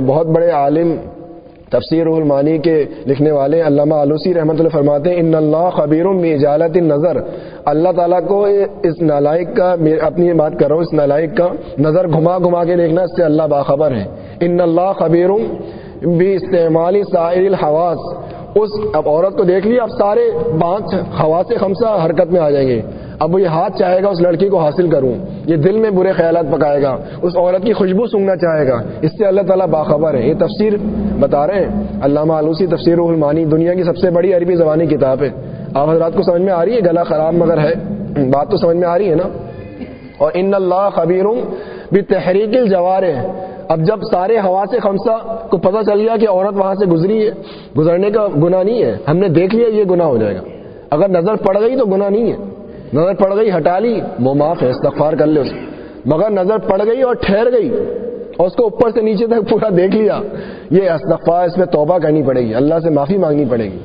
بہت بڑے عالم، تفسیر المانی کے لکھنے والے علامہ آلوسی رحمۃ اللہ فرماتے ہیں، ان اللہ خبیر اجالت نظر اللہ تعالیٰ کو اس نالائق کا اپنی بات کر رہا ہوں، اس نالائق کا نظر گھما گھما کے دیکھنا، اس سے اللہ باخبر ہے۔ ان اللہ خبیر بھی استعمالی سائر الحواس اس اب عورت کو دیکھ لی اب سارے پانچ ہوا سے خمسہ حرکت میں آ جائیں گے۔ اب وہ یہ ہاتھ چاہے گا، اس لڑکی کو حاصل کروں۔ یہ دل میں برے خیالات پکائے گا۔ اس عورت کی خوشبو سونگنا چاہے گا۔ اس سے اللہ تعالیٰ باخبر ہے یہ تفسیر بتا رہے ہیں۔ علامہ آلوسی تفسیر المانی، دنیا کی سب سے بڑی عربی زبانی کتاب ہے۔ آپ حضرات کو سمجھ میں آ رہی ہے؟ گلا خراب مگر ہے۔ بات تو سمجھ میں آ رہی ہے نا؟ اور ان اللہ خبیر بھی تحریک الجوار ہے اب جب سارے ہوا سے خمسہ کو پتہ چل گیا کہ عورت وہاں سے گزری ہے، گزرنے کا گناہ نہیں ہے۔ ہم نے دیکھ لیا یہ گناہ ہو جائے گا۔ اگر نظر پڑ گئی تو گناہ نہیں ہے۔ نظر پڑ گئی، ہٹا لی۔ وہ معاف ہے، استغفار کر لے اس مگر نظر پڑ گئی اور ٹھہر گئی۔ اور اس کو اوپر سے نیچے تک پورا دیکھ لیا۔ یہ استغفار، اس میں توبہ کرنی پڑے گی۔ اللہ سے معافی مانگنی پڑے گی۔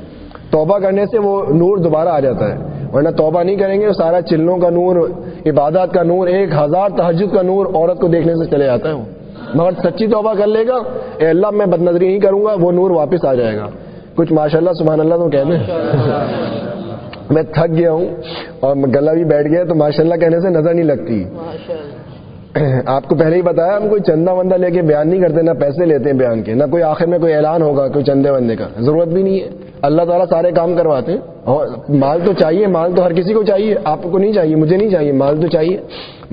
توبہ کرنے سے وہ نور دوبارہ آ جاتا ہے۔ ورنہ توبہ نہیں کریں گے سارا چلوں کا نور، عبادات کا نور، ایک ہزار تحجد کا نور عورت کو دیکھنے سے چلے جاتا ہے۔ وہ مگر سچی توبہ کر لے گا اے اللہ میں بد نظری نہیں کروں گا وہ نور واپس آ جائے گا۔ کچھ ماشاء اللہ سبحان اللہ تو کہنے میں تھک گیا ہوں اور گلا بھی بیٹھ گیا تو ماشاء اللہ کہنے سے نظر نہیں لگتی۔ آپ کو پہلے ہی بتایا ہم کوئی چندہ وندہ لے کے بیان نہیں کرتے نہ پیسے لیتے ہیں بیان کے نہ کوئی آخر میں کوئی اعلان ہوگا کوئی چندے وندے کا۔ ضرورت بھی نہیں ہے۔ اللہ تعالیٰ سارے کام کرواتے ہیں۔ اور مال تو چاہیے مال تو ہر کسی کو چاہیے آپ کو نہیں چاہیے مجھے نہیں چاہیے مال تو چاہیے۔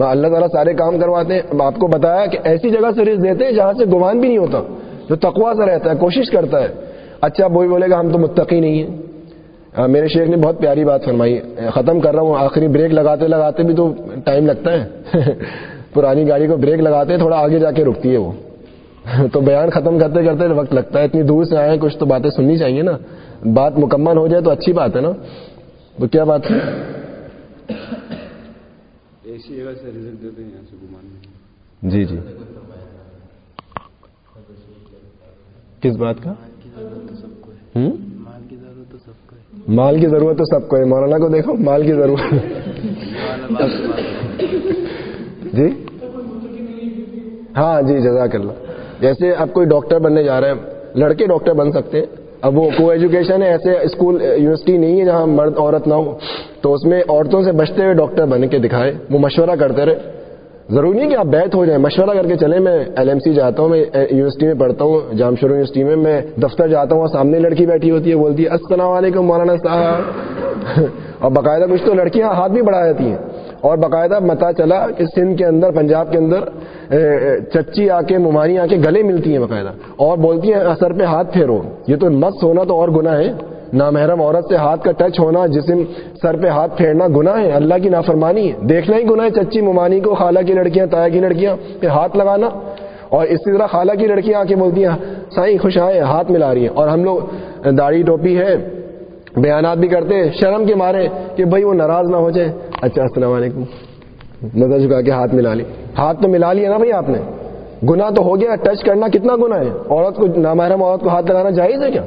اللہ تعالیٰ سارے کام کرواتے ہیں۔ آپ کو بتایا کہ ایسی جگہ سے رزق دیتے ہیں جہاں سے گمان بھی نہیں ہوتا، جو تقوا سے رہتا ہے، کوشش کرتا ہے۔ اچھا وہی بولے گا، ہم تو متقی نہیں ہیں۔ میرے شیخ نے بہت پیاری بات فرمائی۔ ختم کر رہا ہوں، آخری بریک لگاتے لگاتے بھی تو ٹائم لگتا ہے۔ پرانی گاڑی کو بریک لگاتے تھوڑا آگے جا کے رکتی ہے وہ۔ تو بیان ختم کرتے کرتے وقت لگتا ہے، اتنی دور سے آئے کچھ تو باتیں سننی چاہیے نا۔ بات مکمل ہو جائے تو اچھی بات ہے نا۔ تو کیا بات ہے؟ ایسی جگہ سے رزق دیتے ہیں یہاں سے گمان جی جی۔ کس بات کا؟ مال کی ضرورت تو سب کو ہے۔ مولانا کو دیکھو، مال کی ضرورت۔ جی؟ ہاں جی جزاک اللہ۔ جیسے اب کوئی ڈاکٹر بننے جا رہا ہے، لڑکے ڈاکٹر بن سکتے ہیں۔ اب وہ کو ایجوکیشن ہے، ایسے اسکول، یونیورسٹی نہیں ہے جہاں مرد، عورت نہ ہو۔ تو اس میں عورتوں سے بچتے ہوئے ڈاکٹر بن کے دکھائے، وہ مشورہ کرتے رہے۔ ضروری نہیں کہ آپ بیت ہو جائیں، مشورہ کر کے چلے میں ایل ایم سی جاتا ہوں، میں یونیورسٹی میں پڑھتا ہوں، جامشور یونیورسٹی میں میں دفتر جاتا ہوں سامنے لڑکی بیٹھی ہوتی ہے بولتی ہے، السلام علیکم مولانا صاحب۔ اور باقاعدہ کچھ تو لڑکیاں ہاتھ بھی بڑھا جاتی ہیں۔ اور باقاعدہ پتا چلا کہ سندھ کے اندر، پنجاب کے اندر چچی آ کے ممانی آ کے گلے ملتی ہیں باقاعدہ۔ اور بولتی ہیں سر پہ ہاتھ پھیرو۔ یہ تو مت ہونا تو اور گناہ ہے۔ نامحرم عورت سے ہاتھ کا ٹچ ہونا، جسم سر پہ ہاتھ پھیرنا گناہ ہے۔ اللہ کی نافرمانی ہے۔ دیکھنا ہی گناہ ہے چچی ممانی کو، خالہ کی لڑکیاں، تایا کی لڑکیاں پہ ہاتھ لگانا۔ اور اسی طرح خالہ کی لڑکیاں آ کے بولتی ہیں، سائیں خوش آئے، ہاتھ ملا رہی ہیں۔ اور ہم لوگ، داڑھی ٹوپی ہے، بیانات بھی کرتے شرم کے مارے کہ بھائی وہ ناراض نہ ہو جائے۔ اچھا السلام علیکم۔ نظر جھکا کے ہاتھ ملا لی۔ ہاتھ تو ملا لیا نا بھائی آپ نے۔ گنا تو ہو گیا، ٹچ کرنا کتنا گنا ہے۔ عورت کو نامحرم عورت کو ہاتھ لگانا جائز ہے کیا؟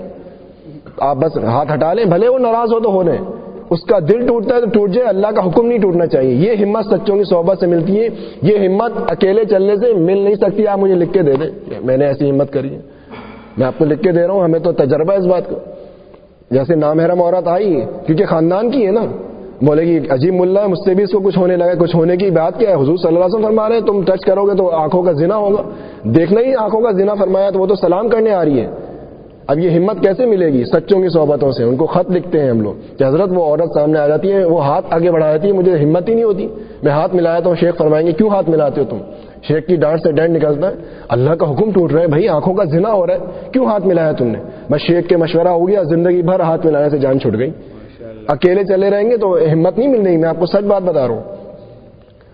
آپ بس ہاتھ ہٹا لیں، بھلے وہ ناراض ہو تو ہونے۔ اس کا دل ٹوٹتا ہے تو ٹوٹ جائے، اللہ کا حکم نہیں ٹوٹنا چاہیے۔ یہ ہمت سچوں کی صحبت سے ملتی ہے۔ یہ ہمت اکیلے چلنے سے مل نہیں سکتی، آپ مجھے لکھ کے دے دیں۔ میں نے ایسی ہمت کری ہے۔ میں آپ کو لکھ کے دے رہا ہوں، ہمیں تو تجربہ ہے اس بات کا۔ جیسے نامحرم عورت آئی، کیونکہ خاندان کی ہے نا۔ بولے گی عجیب ملا ہے مجھ سے بھی اس کو کچھ ہونے لگا کچھ ہونے کی بات کیا ہے؟ حضور صلی اللہ علیہ وسلم فرما رہے ہیں، تم ٹچ کرو گے تو آنکھوں کا زنا ہوگا۔ دیکھنا ہی آنکھوں کا زنا فرمایا تو وہ تو سلام کرنے آ رہی ہے اب یہ ہمت کیسے ملے گی؟ سچوں کی صحبتوں سے۔ ان کو خط لکھتے ہیں ہم لوگ کہ حضرت وہ عورت سامنے آ جاتی ہے، وہ ہاتھ آگے بڑھا جاتی ہے، مجھے ہمت ہی نہیں ہوتی۔ میں ہاتھ ملایا تو شیخ فرمائیں گے، کیوں ہاتھ ملاتے ہو تم؟ شیخ کی ڈانٹ سے ڈینٹ نکلتا ہے۔ اللہ کا حکم ٹوٹ رہا ہے، بھائی آنکھوں کا زنا ہو رہا ہے۔ کیوں ہاتھ ملایا تم نے؟ بس شیخ کے مشورہ ہو گیا، زندگی بھر ہاتھ ملانے سے جان چھوٹ گئی۔ اکیلے چلے رہیں گے تو ہمت نہیں مل رہی میں آپ کو سچ بات بتا رہا ہوں۔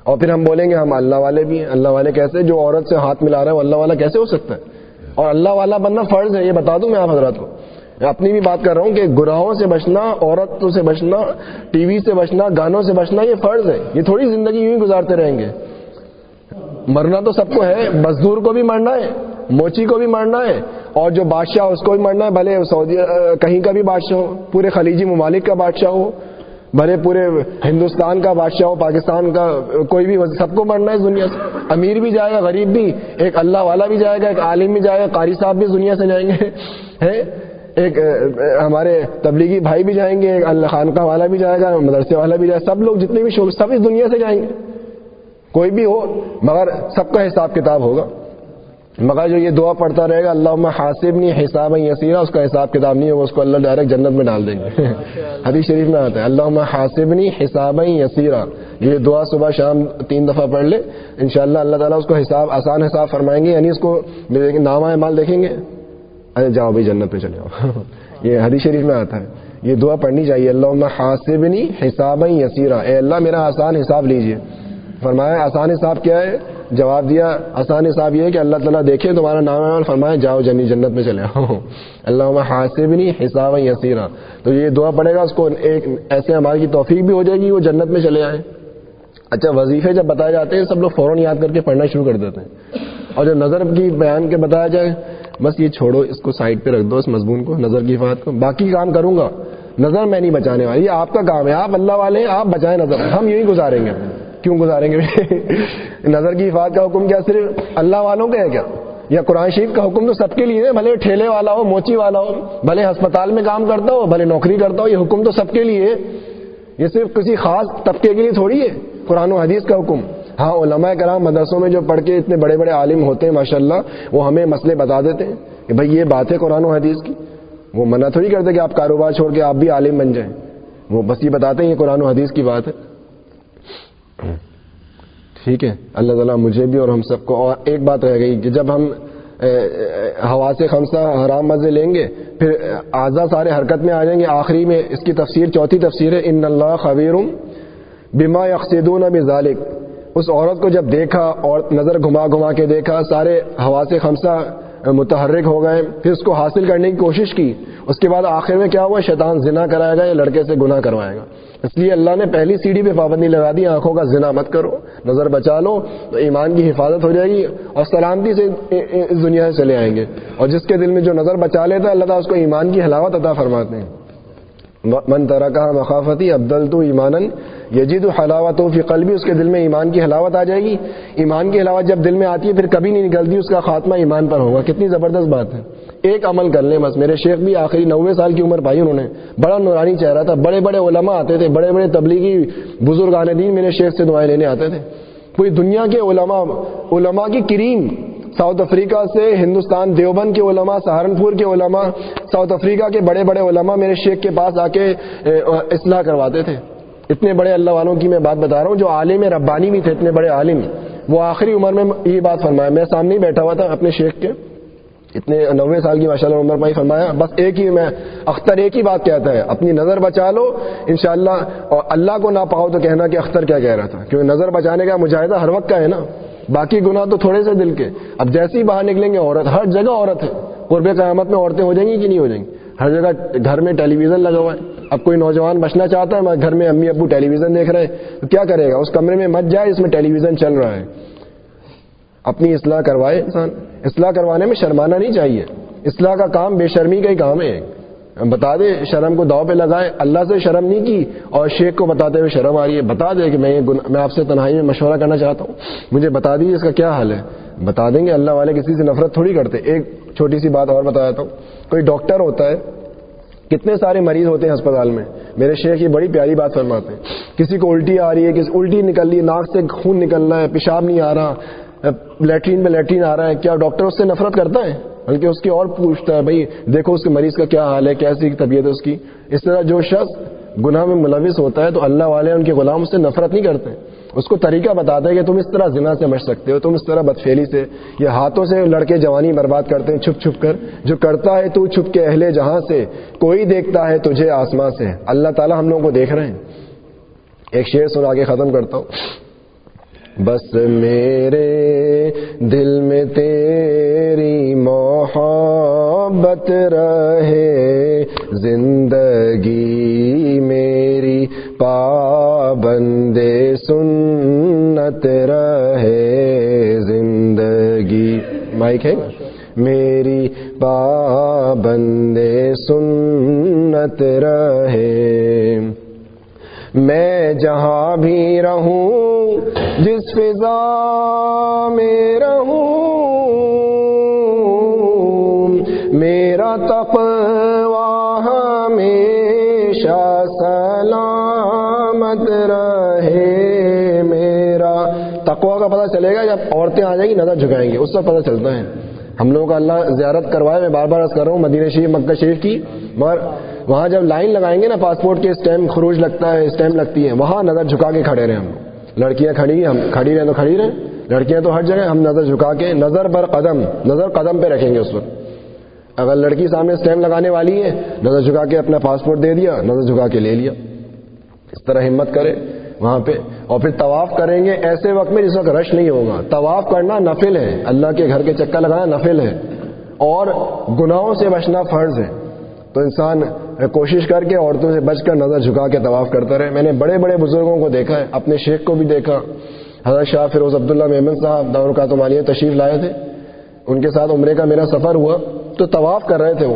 اور پھر ہم بولیں گے، ہم اللہ والے بھی ہیں، اللہ والے کیسے جو عورت سے ہاتھ ملا رہے ہیں وہ اللہ والا کیسے ہو سکتا ہے؟ اور اللہ والا بننا فرض ہے، یہ بتا دوں میں آپ حضرات کو۔ اپنی بھی بات کر رہا ہوں کہ گناہوں سے بچنا، عورتوں سے بچنا، ٹی وی سے بچنا، گانوں سے بچنا، یہ فرض ہے۔ یہ تھوڑی زندگی یوں ہی گزارتے رہیں گے۔ مرنا تو سب کو ہے مزدور کو بھی مرنا ہے، موچی کو بھی مرنا ہے اور جو بادشاہ، اس کو بھی مرنا ہے، بھلے سعودی کہیں کا بھی بادشاہ ہو، پورے خلیجی ممالک کا بادشاہ ہو، بھلے پورے ہندوستان کا بادشاہ ہو، پاکستان کا، کوئی بھی سب کو مرنا ہے دنیا سے۔ امیر بھی جائے گا، غریب بھی، ایک اللہ والا بھی جائے گا، ایک عالم بھی جائے گا، قاری صاحب بھی دنیا سے جائیں گے ایک ہمارے تبلیغی بھائی بھی جائیں گے، ایک اللہ خانقاہ والا بھی جائے گا، مدرسے والا بھی جائے گا، سب لوگ جتنے بھی شوق سب اس دنیا سے جائیں گے۔ کوئی بھی ہو، مگر سب کا حساب کتاب ہوگا۔ مگر جو یہ دعا پڑھتا رہے گا اللہ حاصب نہیں حساب یسیرا، اس کا حساب کتاب نہیں ہوگا، اس کو اللہ ڈائریکٹ جنت میں ڈال دیں گے۔ حدیث شریف میں آتا ہے اللہ حاصب نہیں حساب یسیرا یہ دعا صبح شام تین دفعہ پڑھ لے، انشاءاللہ اللہ تعالیٰ اس کو حساب، آسان حساب فرمائیں گے یعنی اس کو نامہ مال دیکھیں گے۔ ارے جاؤ بھائی، جنت میں چلے جاؤ۔ یہ حدیث شریف میں آتا ہے۔ یہ دعا پڑھنی چاہیے اللہ حاصب نہیں حساب یسیرا۔ اے اللہ، میرا آسان حساب لیجیے فرمایا، آسان حساب کیا ہے؟ جواب دیا آسان حساب یہ ہے کہ اللہ تعالیٰ دیکھے، تمہارا نام ہے فرمایا جاؤ جنی جنت میں چلے آؤ۔ اللہ حاصب نہیں حساب یسیرا۔ تو یہ دعا پڑے گا، اس کو ایک ایسے ہماری کی توفیق بھی ہو جائے گی، وہ جنت میں چلے آئے۔ اچھا وظیفے جب بتائے جاتے ہیں، سب لوگ فوراً یاد کر کے پڑھنا شروع کر دیتے ہیں۔ اور جب نظر کی بیان کے بتایا جائے، بس یہ چھوڑو، اس کو سائڈ پہ رکھ دو، اس مضمون کو، نظر کی بات کو۔ باقی کام کروں گا۔ نظر میں نہیں بچانے والی یہ آپ کا کام ہے، آپ اللہ والے ہیں، آپ بچائیں نظر۔ ہم یوں ہی گزاریں گے۔ کیوں گزاریں گے؟ نظر کی حفاظت کا حکم کیا؟ صرف اللہ والوں کا ہے کیا؟ یا قرآن شریف کا حکم تو سب کے لیے ہے، بھلے ٹھیلے والا ہو، موچی والا ہو، بھلے ہسپتال میں کام کرتا ہو، بھلے نوکری کرتا ہو، یہ حکم تو سب کے لیے ہے۔ یہ صرف کسی خاص طبقے کے لیے تھوڑی ہے، قرآن و حدیث کا حکم۔ ہاں علماء کرام مدرسوں میں جو پڑھ کے اتنے بڑے بڑے عالم ہوتے ہیں ماشاء اللہ وہ ہمیں مسئلے بتا دیتے ہیں کہ بھائی، یہ بات ہے قرآن و حدیث کی۔ وہ منع تھوڑی کرتے کہ آپ کاروبار چھوڑ کے آپ بھی عالم بن جائیں۔ وہ بس یہ بتاتے ہیں، یہ قرآن و حدیث کی بات ہے۔ ٹھیک ہے۔ اللہ تعالیٰ مجھے بھی اور ہم سب کو اور ایک بات رہ گئی کہ جب ہم ہوا سے خمسہ، حرام مزے لیں گے، پھر آزاد سارے حرکت میں آ جائیں گے، آخری میں اس کی تفسیر، چوتھی تفسیر ہے، ان اللہ خبیر بما یکسدون بذالک اس عورت کو جب دیکھا اور نظر گھما گھما کے دیکھا، سارے ہوا سے خمسہ متحرک ہو گئے، پھر اس کو حاصل کرنے کی کوشش کی۔ اس کے بعد آخر میں کیا ہوا؟ شیطان زنا کرائے گا یا لڑکے سے گناہ کروائے گا۔ اس لیے اللہ نے پہلی سیڑھی پہ پابندی لگا دی، آنکھوں کا زنا مت کرو، نظر بچا لو، تو ایمان کی حفاظت ہو جائے گی اور سلامتی سے اس دنیا سے چلے آئیں گے۔ اور جس کے دل میں جو نظر بچا لیتا ہے، اللہ تعالیٰ اس کو ایمان کی حلاوت عطا فرماتے ہیں۔ من ترکہ مخافتی عبدل تو ایمان یجید حلاوت فی قلبی، اس کے دل میں ایمان کی حلاوت آ جائے گی۔ ایمان کی حلاوت جب دل میں آتی ہے، پھر کبھی نہیں نکلتی، اس کا خاتمہ ایمان پر ہوگا۔ کتنی زبردست بات ہے۔ ایک عمل کر لیں بس۔ میرے شیخ بھی آخری نوے سال کی عمر پائی انہوں نے۔ بڑا نورانی چہرہ تھا۔ بڑے بڑے علماء آتے تھے، بڑے بڑے تبلیغی بزرگ دین میرے شیخ سے دعائیں لینے آتے تھے۔ پوری دنیا کے علماء علماء کی کریم ساؤتھ افریقہ سے ہندوستان دیوبند کے علماء، سہارنپور کے علماء، ساؤتھ افریقہ کے بڑے بڑے علماء میرے شیخ کے پاس آ کے اصلاح کرواتے تھے۔ اتنے بڑے اللہ والوں کی میں بات بتا رہا ہوں، جو عالم ربانی بھی تھے، اتنے بڑے عالم۔ وہ آخری عمر میں یہ بات فرمایا، میں سامنے ہی بیٹھا ہوا تھا اپنے شیخ کے۔ اتنے نوے سال کی ماشاء اللہ عمر پائی فرمایا، بس ایک ہی میں، اختر ایک ہی بات کہتا ہے، اپنی نظر بچا لو، انشاءاللہ، اور اللہ کو نہ پاؤ تو کہنا کہ اختر کیا کہہ رہا تھا، کیونکہ نظر بچانے کا مجاہدہ ہر وقت کا ہے نا۔ باقی گناہ تو تھوڑے سے دل کے۔ اب جیسے ہی باہر نکلیں گے، عورت، ہر جگہ عورت ہے۔ قرب قیامت میں عورتیں ہو جائیں گی کہ نہیں ہو جائیں گی؟ ہر جگہ گھر میں ٹیلی ویژن لگا ہوا ہے۔ اب کوئی نوجوان بچنا چاہتا ہے گھر میں امی ابو ٹیلی ویژن دیکھ رہے ہیں، تو کیا کرے گا؟ اس کمرے میں مت جائے، اس میں ٹیلی ویژن چل رہا ہے۔ اپنی اصلاح کروائے انسان۔ اصلاح کروانے میں شرمانا نہیں چاہیے۔ اصلاح کا کام بے شرمی کا ہی کام ہے۔ بتا دے شرم کو داؤ پہ لگائے، اللہ سے شرم نہیں کی اور شیخ کو بتاتے ہوئے شرم آ رہی ہے۔ بتا دے کہ میں میں آپ سے تنہائی میں مشورہ کرنا چاہتا ہوں۔ مجھے بتا دیجیے اس کا کیا حال ہے۔ بتا دیں گے اللہ والے کسی سے نفرت تھوڑی کرتے۔ ایک چھوٹی سی بات اور بتا دیتا ہوں کوئی ڈاکٹر ہوتا ہے، کتنے سارے مریض ہوتے ہیں اسپتال میں۔ میرے شیخ یہ بڑی پیاری بات فرماتے ہیں۔ کسی کو الٹی آ رہی ہے کسی الٹی نکل رہی ہے، ناک سے خون نکل رہا ہے، پیشاب نہیں آ رہا، لیٹرین میں لیٹرین آ رہا ہے۔ کیا ڈاکٹر اس سے نفرت کرتا ہے؟ بلکہ اس کی اور پوچھتا ہے، بھائی، دیکھو اس کے مریض کا کیا حال ہے، کیسی طبیعت ہے اس کی؟ اس طرح جو شخص گناہ میں ملوث ہوتا ہے تو اللہ والے ان کے غلام اس سے نفرت نہیں کرتے۔ اس کو طریقہ بتاتا ہے کہ تم اس طرح زنا سے بچ سکتے ہو، تم اس طرح بدفیلی سے، یا ہاتھوں سے لڑکے جوانی برباد کرتے ہیں، چھپ چھپ کر۔ جو کرتا ہے تو چھپ کے اہل جہاں سے، کوئی دیکھتا ہے تجھے آسمان سے۔ اللہ تعالیٰ ہم لوگوں کو دیکھ رہے ہیں۔ ایک شعر سنا کے ختم کرتا ہوں۔ بس میرے دل میں تیری محبت رہے، زندگی میری پابند سنت رہے، زندگی۔ مائک ہے؟ میری پابند سنت رہے۔ میں جہاں بھی رہوں، جس فضا میں رہوں، میرا تقوی ہمیشہ سلامت رہے، میرا تقوی کا پتہ چلے گا جب عورتیں آ جائیں گی، نظر جھکائیں گے اس سے پتہ چلتا ہے۔ ہم لوگوں کا اللہ زیارت کروائے، میں بار بار عرض کر رہا ہوں، مدینہ شریف، مکہ شریف کی، مگر وہاں جب لائن لگائیں گے نا پاسپورٹ کے اسٹیمپ خروج لگتا ہے اسٹیمپ لگتی ہے، وہاں نظر جھکا کے کھڑے رہے ہم۔ لڑکیاں کھڑی، ہم کھڑی رہیں تو کھڑی رہیں، لڑکیاں تو ہر جگہ، ہم نظر جھکا کے نظر بر قدم، نظر قدم پہ رکھیں گے اس وقت۔ اگر لڑکی سامنے اسٹیمپ لگانے والی ہے، نظر جھکا کے اپنا پاسپورٹ دے دیا، نظر جھکا کے لے لیا۔ اس طرح ہمت کرے۔ وہاں پہ۔ اور پھر طواف کریں گے، ایسے وقت میں جس وقت رش نہیں ہوگا۔ طواف کرنا نفل ہے۔ اللہ کے گھر کے چکر لگانا نفل ہے۔ اور گناہوں سے بچنا فرض ہے۔ تو انسان کوشش کر کے عورتوں سے بچ کر نظر جھکا کے طواف کرتا رہے۔ میں نے بڑے بڑے بزرگوں کو دیکھا ہے، اپنے شیخ کو بھی دیکھا۔ حضرت شاہ فیروز عبداللہ محمد صاحب دور کا تو مالیہ تشریف لائے تھے۔ ان کے ساتھ عمرے کا میرا سفر ہوا۔ تو طواف کر رہے تھے وہ۔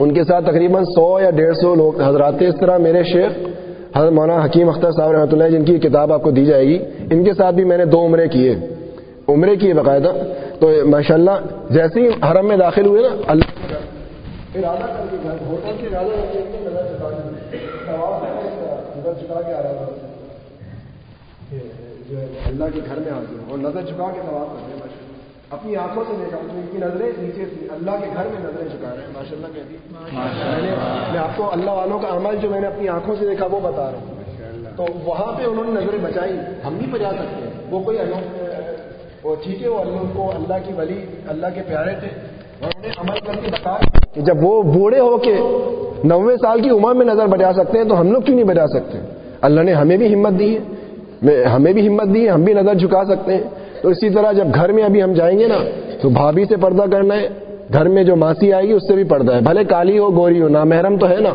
ان کے ساتھ تقریباً سو یا ڈیڑھ سو لوگ حضرات اس طرح میرے شیخ حضرت مولانا حکیم اختر صاحب رحمۃ اللہ جن کی کتاب آپ کو دی جائے گی، ان کے ساتھ بھی میں نے دو عمرے کیے۔ عمرے کیے باقاعدہ۔ تو ماشاء اللہ جیسے ہی حرم میں داخل ہوئے نا، اللہ اللہ کے گھر میں آ گئے اور نظر چکا کے طواف کرتے ہیں اپنی آنکھوں سے دیکھا ان کی نظریں نیچے تھی۔ اللہ کے گھر میں نظریں چکا رہے ہیں ماشاء اللہ کہتی میں آپ کو اللہ والوں کا عمل جو میں نے اپنی آنکھوں سے دیکھا وہ بتا رہا ہوں۔ تو وہاں پہ انہوں نے نظریں بچائی۔ ہم نہیں بجا سکتے وہ کوئی وہ ٹھیک ہے وہ اللہ کو اللہ کی ولی اللہ کے پیارے تھے۔ انہوں نے عمل کر کے بتایا کہ جب وہ بوڑھے ہو کے نوے سال کی عمر میں نظر بچا سکتے ہیں تو ہم لوگ کیوں نہیں بچا سکتے؟ اللہ نے ہمیں بھی ہمت دی ہے۔ ہمیں بھی ہمت دی ہے ہم بھی نظر جھکا سکتے ہیں۔ تو اسی طرح جب گھر میں ابھی ہم جائیں گے نا، تو بھابھی سے پردہ کرنا ہے۔ گھر میں جو ماسی آئے گی، اس سے بھی پردہ ہے۔ بھلے کالی ہو، گوری ہو، نامحرم تو ہے نا۔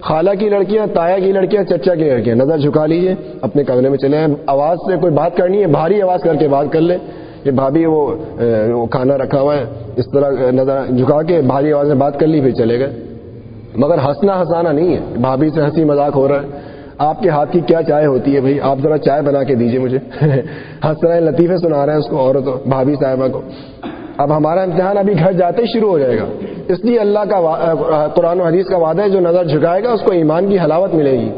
خالہ کی لڑکیاں، تایا کی لڑکیاں، چچا کی لڑکیاں۔ نظر جھکا لیجیے اپنے کمرے میں چلے آواز سے کوئی بات کرنی ہے، بھاری آواز کر کے بات کر لے۔ کہ بھابھی وہ کھانا رکھا ہوا ہے۔ اس طرح نظر جھکا کے بھاری آواز میں بات کر لی، پھر چلے گئے۔ مگر ہنسنا ہنسانا نہیں ہے۔ بھابھی سے ہنسی مذاق ہو رہا ہے۔ آپ کے ہاتھ کی کیا چائے ہوتی ہے بھائی؟ آپ ذرا چائے بنا کے دیجیے مجھے۔ ہنس رہے لطیفے سنا رہے ہیں اس کو عورتوں بھابھی صاحبہ کو۔ اب ہمارا امتحان ابھی گھر جاتے ہی شروع ہو جائے گا۔ اس لیے اللہ کا قرآن و حدیث کا وعدہ ہے، جو نظر جھکائے گا، اس کو ایمان کی حلاوت ملے گی۔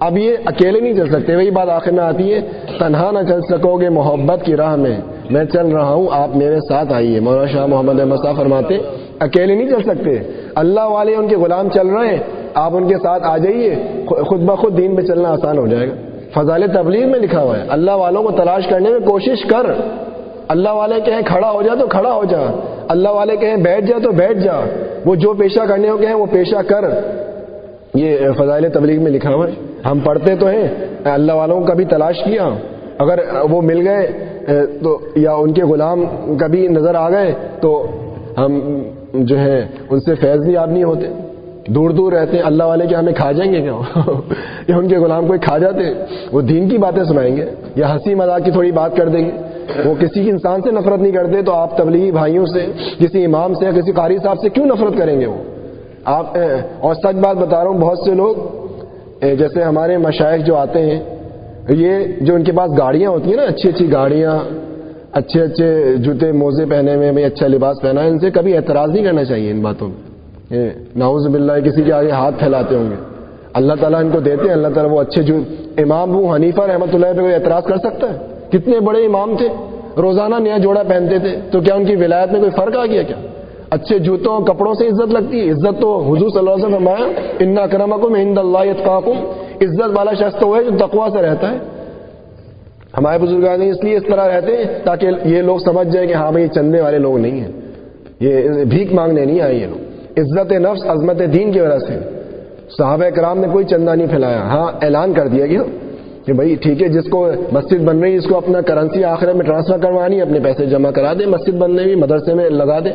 اب یہ اکیلے نہیں چل سکتے۔ وہی بات آخر میں آتی ہے، تنہا نہ چل سکو گے محبت کی راہ میں۔ میں چل رہا ہوں، آپ میرے ساتھ آئیے۔ مولانا شاہ محمد احمد صاحب فرماتے اکیلے نہیں چل سکتے۔ اللہ والے ان کے غلام چل رہے ہیں آپ ان کے ساتھ آ جائیے خود بخود دین پہ چلنا آسان ہو جائے گا۔ فضال تبلیغ میں لکھا ہوا ہے، اللہ والوں کو تلاش کرنے میں کوشش کر۔ اللہ والے کہیں کھڑا ہو جا تو کھڑا ہو جا۔ اللہ والے کہیں بیٹھ جا تو بیٹھ جا۔ وہ جو پیشہ کرنے ہو کہیں وہ پیشہ کر۔ یہ فضائل تبلیغ میں لکھا ہوا ہے۔ ہم پڑھتے تو ہیں۔ اللہ والوں کا بھی تلاش کیا۔ اگر وہ مل گئے تو یا ان کے غلام کبھی نظر آ گئے، تو ہم جو ہے ان سے فیض بھی آپ نہیں ہوتے۔ دور دور رہتے ہیں، اللہ والے کے ہمیں کھا جائیں گے کیا؟ یا ان کے غلام کوئی کھا جاتے وہ دین کی باتیں سنائیں گے، یا ہنسی مذاق کی تھوڑی بات کر دیں گے۔ وہ کسی انسان سے نفرت نہیں کرتے، تو آپ تبلیغی بھائیوں سے، کسی امام سے یا کسی قاری صاحب سے کیوں نفرت کریں گے وہ؟ آپ اور سچ بات بتا رہا ہوں، بہت سے لوگ جیسے ہمارے مشائق جو آتے ہیں، یہ جو ان کے پاس گاڑیاں ہوتی ہیں نا، اچھی اچھی گاڑیاں، اچھے اچھے جوتے موزے پہنے ہوئے میں اچھا لباس پہنا ہے، ان سے کبھی اعتراض نہیں کرنا چاہیے ان باتوں میں۔ ناؤز باللہ کسی کے آگے ہاتھ پھیلاتے ہوں گے۔ اللہ تعالیٰ ان کو دیتے ہیں، اللہ تعالیٰ وہ اچھے جو امام ابو حنیفہ رحمۃ اللہ پہ کوئی اعتراض کر سکتا ہے؟ کتنے بڑے امام تھے، روزانہ نیا جوڑا پہنتے تھے، تو کیا ان کی ولایت میں کوئی فرق آ گیا کیا؟ اچھے جوتوں، کپڑوں سے عزت لگتی ہے۔ عزت تو حضور صلی اللہ علیہ وسلم فرمایا ان اکرمکم عند اللہ یتقاکم عزت والا شخص تو ہے جو تقوا سے رہتا ہے۔ ہمارے بزرگ اس لیے اس طرح رہتے ہیں تاکہ یہ لوگ سمجھ جائیں کہ ہاں بھائی چندے والے لوگ نہیں ہیں۔ یہ بھیک مانگنے نہیں آئے یہ لوگ۔ عزت نفس عظمت دین کی وجہ سے۔ صحابہ کرام نے کوئی چندہ نہیں پھیلایا۔ ہاں اعلان کر دیا گیا کہ بھائی ٹھیک ہے، جس کو مسجد بن رہی ہے، اس کو اپنا کرنسی آخر میں ٹرانسفر کروانی اپنے پیسے جمع کرا دے، مسجد بننے بھی مدرسے میں لگا دے۔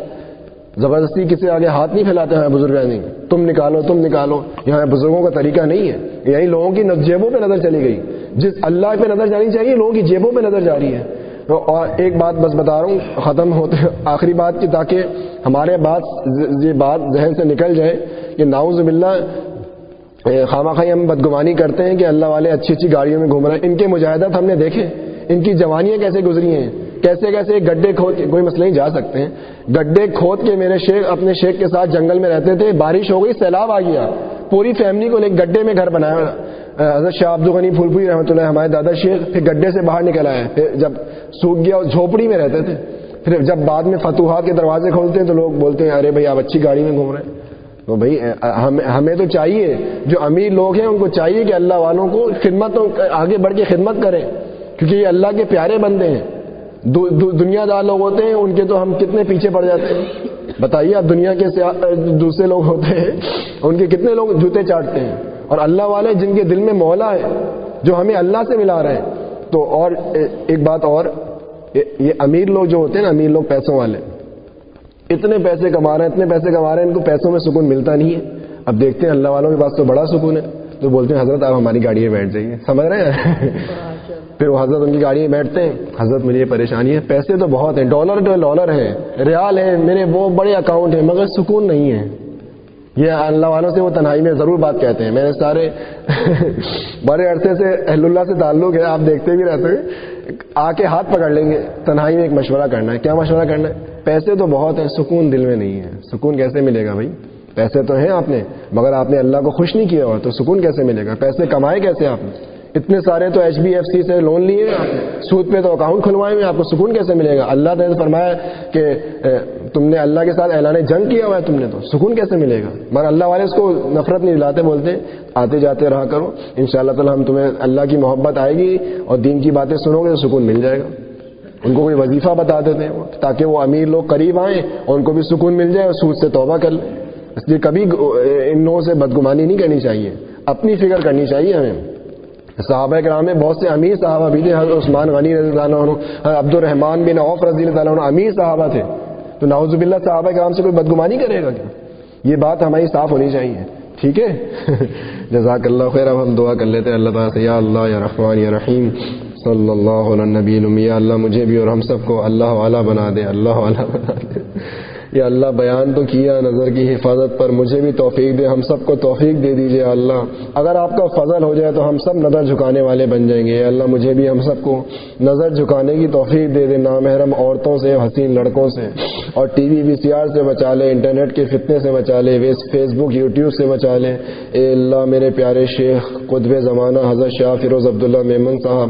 زبردستی کسی آگے ہاتھ نہیں پھیلاتے ہیں بزرگ نہیں تم نکالو تم نکالو۔ یہاں بزرگوں کا طریقہ نہیں ہے۔ یہی لوگوں کی جیبوں پہ نظر چلی گئی۔ جس اللہ پہ نظر جانی چاہیے، لوگوں کی جیبوں پہ نظر جا رہی ہے۔ اور ایک بات بس بتا رہا ہوں، ختم ہوتے آخری بات کی تاکہ ہمارے بات یہ بات ذہن سے نکل جائے کہ ناؤز باللہ خامہ خائی ہم بدگمانی کرتے ہیں کہ اللہ والے اچھی اچھی گاڑیوں میں گھوم رہے ہیں۔ ان کے مجاہدت ہم نے دیکھے۔ ان کی جوانیاں کیسے گزری ہیں؟ کیسے کیسے گڈھے کھود کے کوئی مسئلہ نہیں، جا سکتے ہیں۔ گڈھے کھود کے میرے شیخ، اپنے شیخ کے ساتھ جنگل میں رہتے تھے، بارش ہو گئی، سیلاب آ گیا۔ پوری فیملی کو لے گڈھے میں گھر بنایا۔ حضرت شاہ عبد الغنی پھول پوری رحمۃ اللہ ہمارے دادا شیخ پھر گڈھے سے باہر نکل آئے پھر جب سوکھ گیا اور جھوپڑی میں رہتے تھے، پھر جب بعد میں فتوحات کے دروازے کھولتے ہیں تو لوگ بولتے ہیں، ارے بھائی، آپ اچھی گاڑی میں گھوم رہے ہیں۔ تو بھائی ہمیں تو چاہیے، جو امیر لوگ ہیں، ان کو چاہیے کہ اللہ والوں کو خدمت آگے بڑھ کے خدمت کریں کیونکہ یہ اللہ کے پیارے بندے ہیں۔ دنیا دار لوگ ہوتے ہیں، ان کے تو ہم کتنے پیچھے پڑ جاتے ہیں۔ بتائیے، آپ دنیا کے دوسرے لوگ ہوتے ہیں، ان کے کتنے لوگ جوتے چاٹتے ہیں؟ اور اللہ والے جن کے دل میں مولا ہے جو ہمیں اللہ سے ملا رہے ہیں۔ تو اور ایک بات اور یہ امیر لوگ جو ہوتے ہیں نا امیر لوگ پیسوں والے اتنے پیسے کما رہے ہیں اتنے پیسے کما رہے ہیں ان کو پیسوں میں سکون ملتا نہیں ہے۔ اب دیکھتے ہیں اللہ والوں کے پاس تو بڑا سکون ہے۔ تو بولتے ہیں حضرت آپ ہماری گاڑی میں بیٹھ جائیے۔ سمجھ رہے ہیں؟ پھر وہ حضرت ان کی گاڑی میں بیٹھتے ہیں۔ حضرت مجھے یہ پریشانی ہے پیسے تو بہت ہیں ڈالر ڈالر ہیں ریال ہے میرے وہ بڑے اکاؤنٹ ہیں مگر سکون نہیں ہے۔ یہ اللہ والوں سے وہ تنہائی میں ضرور بات کہتے ہیں۔ میں نے سارے بڑے عرصے سے اہل اللہ سے تعلق ہے، آپ دیکھتے بھی رہتے ہیں۔ آ کے ہاتھ پکڑ لیں گے۔ تنہائی میں ایک مشورہ کرنا ہے۔ کیا مشورہ کرنا ہے؟ پیسے تو بہت ہیں، سکون دل میں نہیں ہے۔ سکون کیسے ملے گا بھائی؟ پیسے تو ہیں آپ نے، مگر آپ نے اللہ کو خوش نہیں کیا ہوا تو سکون کیسے ملے گا؟ پیسے کمائے کیسے آپ نے؟ اتنے سارے تو ایچ بی ایف سی سے لون لیے سود پہ تو اکاؤنٹ کھلوائے ہوئے آپ کو سکون کیسے ملے گا؟ اللہ نے فرمایا کہ تم نے اللہ کے ساتھ اعلان جنگ کیا ہوا ہے تم نے تو سکون کیسے ملے گا؟ مگر اللہ والے اس کو نفرت نہیں دلاتے، بولتے آتے جاتے، رہا کرو۔ ان شاء اللہ تعالیٰ ہم تمہیں اللہ کی محبت آئے گی اور دین کی باتیں سنو گے تو سکون مل جائے گا۔ ان کو کوئی وظیفہ بتا دیتے ہیں تاکہ وہ امیر لوگ قریب آئیں اور ان کو بھی سکون مل جائے اور سود سے توبہ کر لیں۔ اس لیے کبھی ان لوگوں سے بدگمانی نہیں کرنی چاہیے۔ اپنی فکر کرنی چاہیے ہمیں۔ صحابہ کرام میں بہت سے امیر صحابہ بھی تھے۔ حضرت عثمان غنی رضی اللہ عنہ عبد الرحمان بن عوف رضی اللہ عنہ امیر صحابہ تھے۔ تو ناؤز باللہ صحابہ کرام سے کوئی بدگمانی کرے گا کیا؟ یہ بات ہماری صاف ہونی چاہیے۔ ٹھیک ہے؟ جزاک اللہ خیر اب ہم دعا کر لیتے ہیں۔ اللہ تعالیٰ سے، یا اللہ، یا رحمان، یا رحیم، صلی اللہ علیہ نبی اللہ مجھے بھی اور ہم سب کو اللہ والا بنا دے، اللہ والا بنا دے۔ یا اللہ بیان تو کیا نظر کی حفاظت پر، مجھے بھی توفیق دے، ہم سب کو توفیق دے دیجیے اللہ۔ اگر آپ کا فضل ہو جائے تو ہم سب نظر جھکانے والے بن جائیں گے۔ اللہ، مجھے بھی ہم سب کو نظر جھکانے کی توفیق دے دے، نامحرم عورتوں سے، حسین لڑکوں سے۔ اور ٹی وی وی سی آر سے بچا لے، انٹرنیٹ کے فتنے سے بچا لے فیس بک، یوٹیوب سے بچا لے۔ اے اللہ، میرے پیارے شیخ قطب زمانہ، حضرت شاہ فیروز عبداللہ میمن صاحب،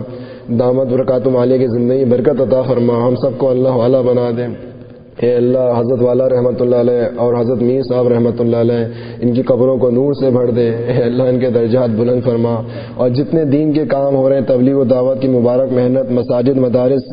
دامت برکاتم عالیہ کی زندگی برکت عطا فرما۔ ہم سب کو اللہ والا بنا دے۔ اے اللہ، حضرت والا رحمۃ اللہ علیہ اور حضرت میر صاحب رحمۃ اللہ علیہ، ان کی قبروں کو نور سے بھر دے۔ اے اللہ، ان کے درجات بلند فرما۔ اور جتنے دین کے کام ہو رہے ہیں، تبلیغ و دعوت کی مبارک محنت، مساجد، مدارس،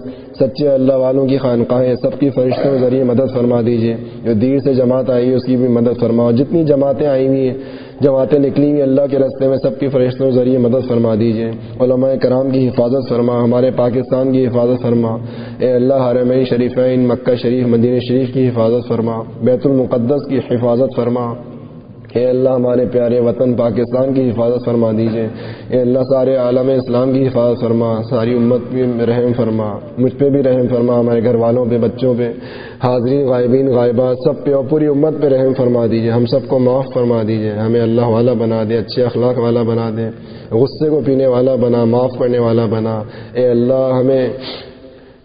سچے اللہ والوں کی خانقاہیں، سب کی فرشتوں کے ذریعے مدد فرما دیجیے جو دیر سے جماعت آئی ہے، اس کی بھی مدد فرما۔ اور جتنی جماعتیں آئی ہوئی ہیں جماعتیں نکلی ہوئی اللہ کے رستے میں سب کی فرشتوں کے ذریعے مدد فرما دیجیے علماء کرام کی حفاظت فرما، ہمارے پاکستان کی حفاظت فرما۔ اے اللہ، حرمین شریفین، مکہ شریف، مدینہ شریف کی حفاظت فرما۔ بیت المقدس کی حفاظت فرما۔ اے اللہ ہمارے پیارے وطن پاکستان کی حفاظت فرما دیجیے اے اللہ سارے عالم اسلام کی حفاظت فرما، ساری امت پہ رحم فرما۔ مجھ پہ بھی رحم فرما، ہمارے گھر والوں پہ، بچوں پہ۔ حاضرین، غائبین، غائبات سب پہ اور پوری امت پہ رحم فرما دیجیے ہم سب کو معاف فرما دیجیے ہمیں اللہ والا بنا دے، اچھے اخلاق والا بنا دے۔ غصے کو پینے والا بنا، معاف کرنے والا بنا۔ اے اللہ، ہمیں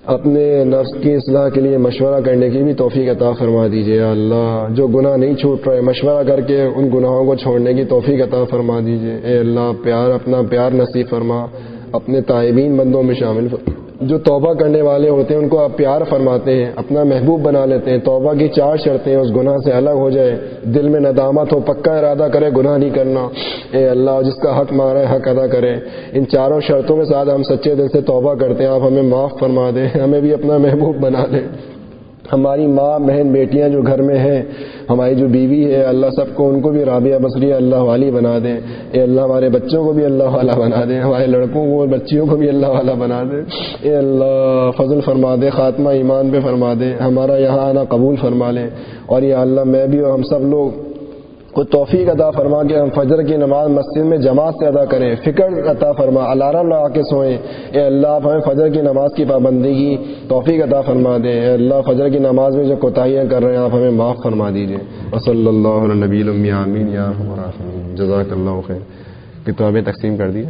اپنے نفس کی اصلاح کے لیے مشورہ کرنے کی بھی توفیق عطا فرما دیجیے اللہ۔ جو گناہ نہیں چھوٹ رہے، مشورہ کر کے ان گناہوں کو چھوڑنے کی توفیق عطا فرما دیجیے اے اللہ، پیار اپنا پیار نصیب فرما۔ اپنے طائبین بندوں میں شامل فرما۔ جو توبہ کرنے والے ہوتے ہیں، ان کو آپ پیار فرماتے ہیں، اپنا محبوب بنا لیتے ہیں، توبہ کی چار شرطیں اس گناہ سے الگ ہو جائے، دل میں ندامت ہو، پکا ارادہ کرے، گناہ نہیں کرنا۔ اے اللہ، جس کا حق مارا ہے، حق ادا کرے۔ ان چاروں شرطوں کے ساتھ ہم سچے دل سے توبہ کرتے ہیں، آپ ہمیں معاف فرما دیں، ہمیں بھی اپنا محبوب بنا دیں۔ ہماری ماں، بہن، بیٹیاں جو گھر میں ہیں، ہماری جو بیوی ہے، اللہ سب کو ان کو بھی رابعہ بصری اللہ والی بنا دیں۔ اے اللہ، ہمارے بچوں کو بھی اللہ والا بنا دیں۔ ہمارے لڑکوں کو اور بچیوں کو بھی اللہ والا بنا دیں۔ اے اللہ، فضل فرما دے، خاتمہ ایمان پہ فرما دے۔ ہمارا یہاں آنا قبول فرما لے اور یہ اللہ، میں بھی اور ہم سب لوگ کو توفیق عطا فرما کے ہم فجر کی نماز مسجد میں جماعت سے ادا کریں۔ فکر عطا فرما، الارم لگا کے سوئیں۔ اے اللہ، آپ ہمیں فجر کی نماز کی پابندی کی توفیق عطا فرما دیں اے اللہ، فجر کی نماز میں جو کوتاہیاں کر رہے ہیں، آپ ہمیں معاف فرما دیجیے وصلی اللہ علیہ نبی امین یا جزاک اللہ خیر۔ کتابیں تقسیم کر دیے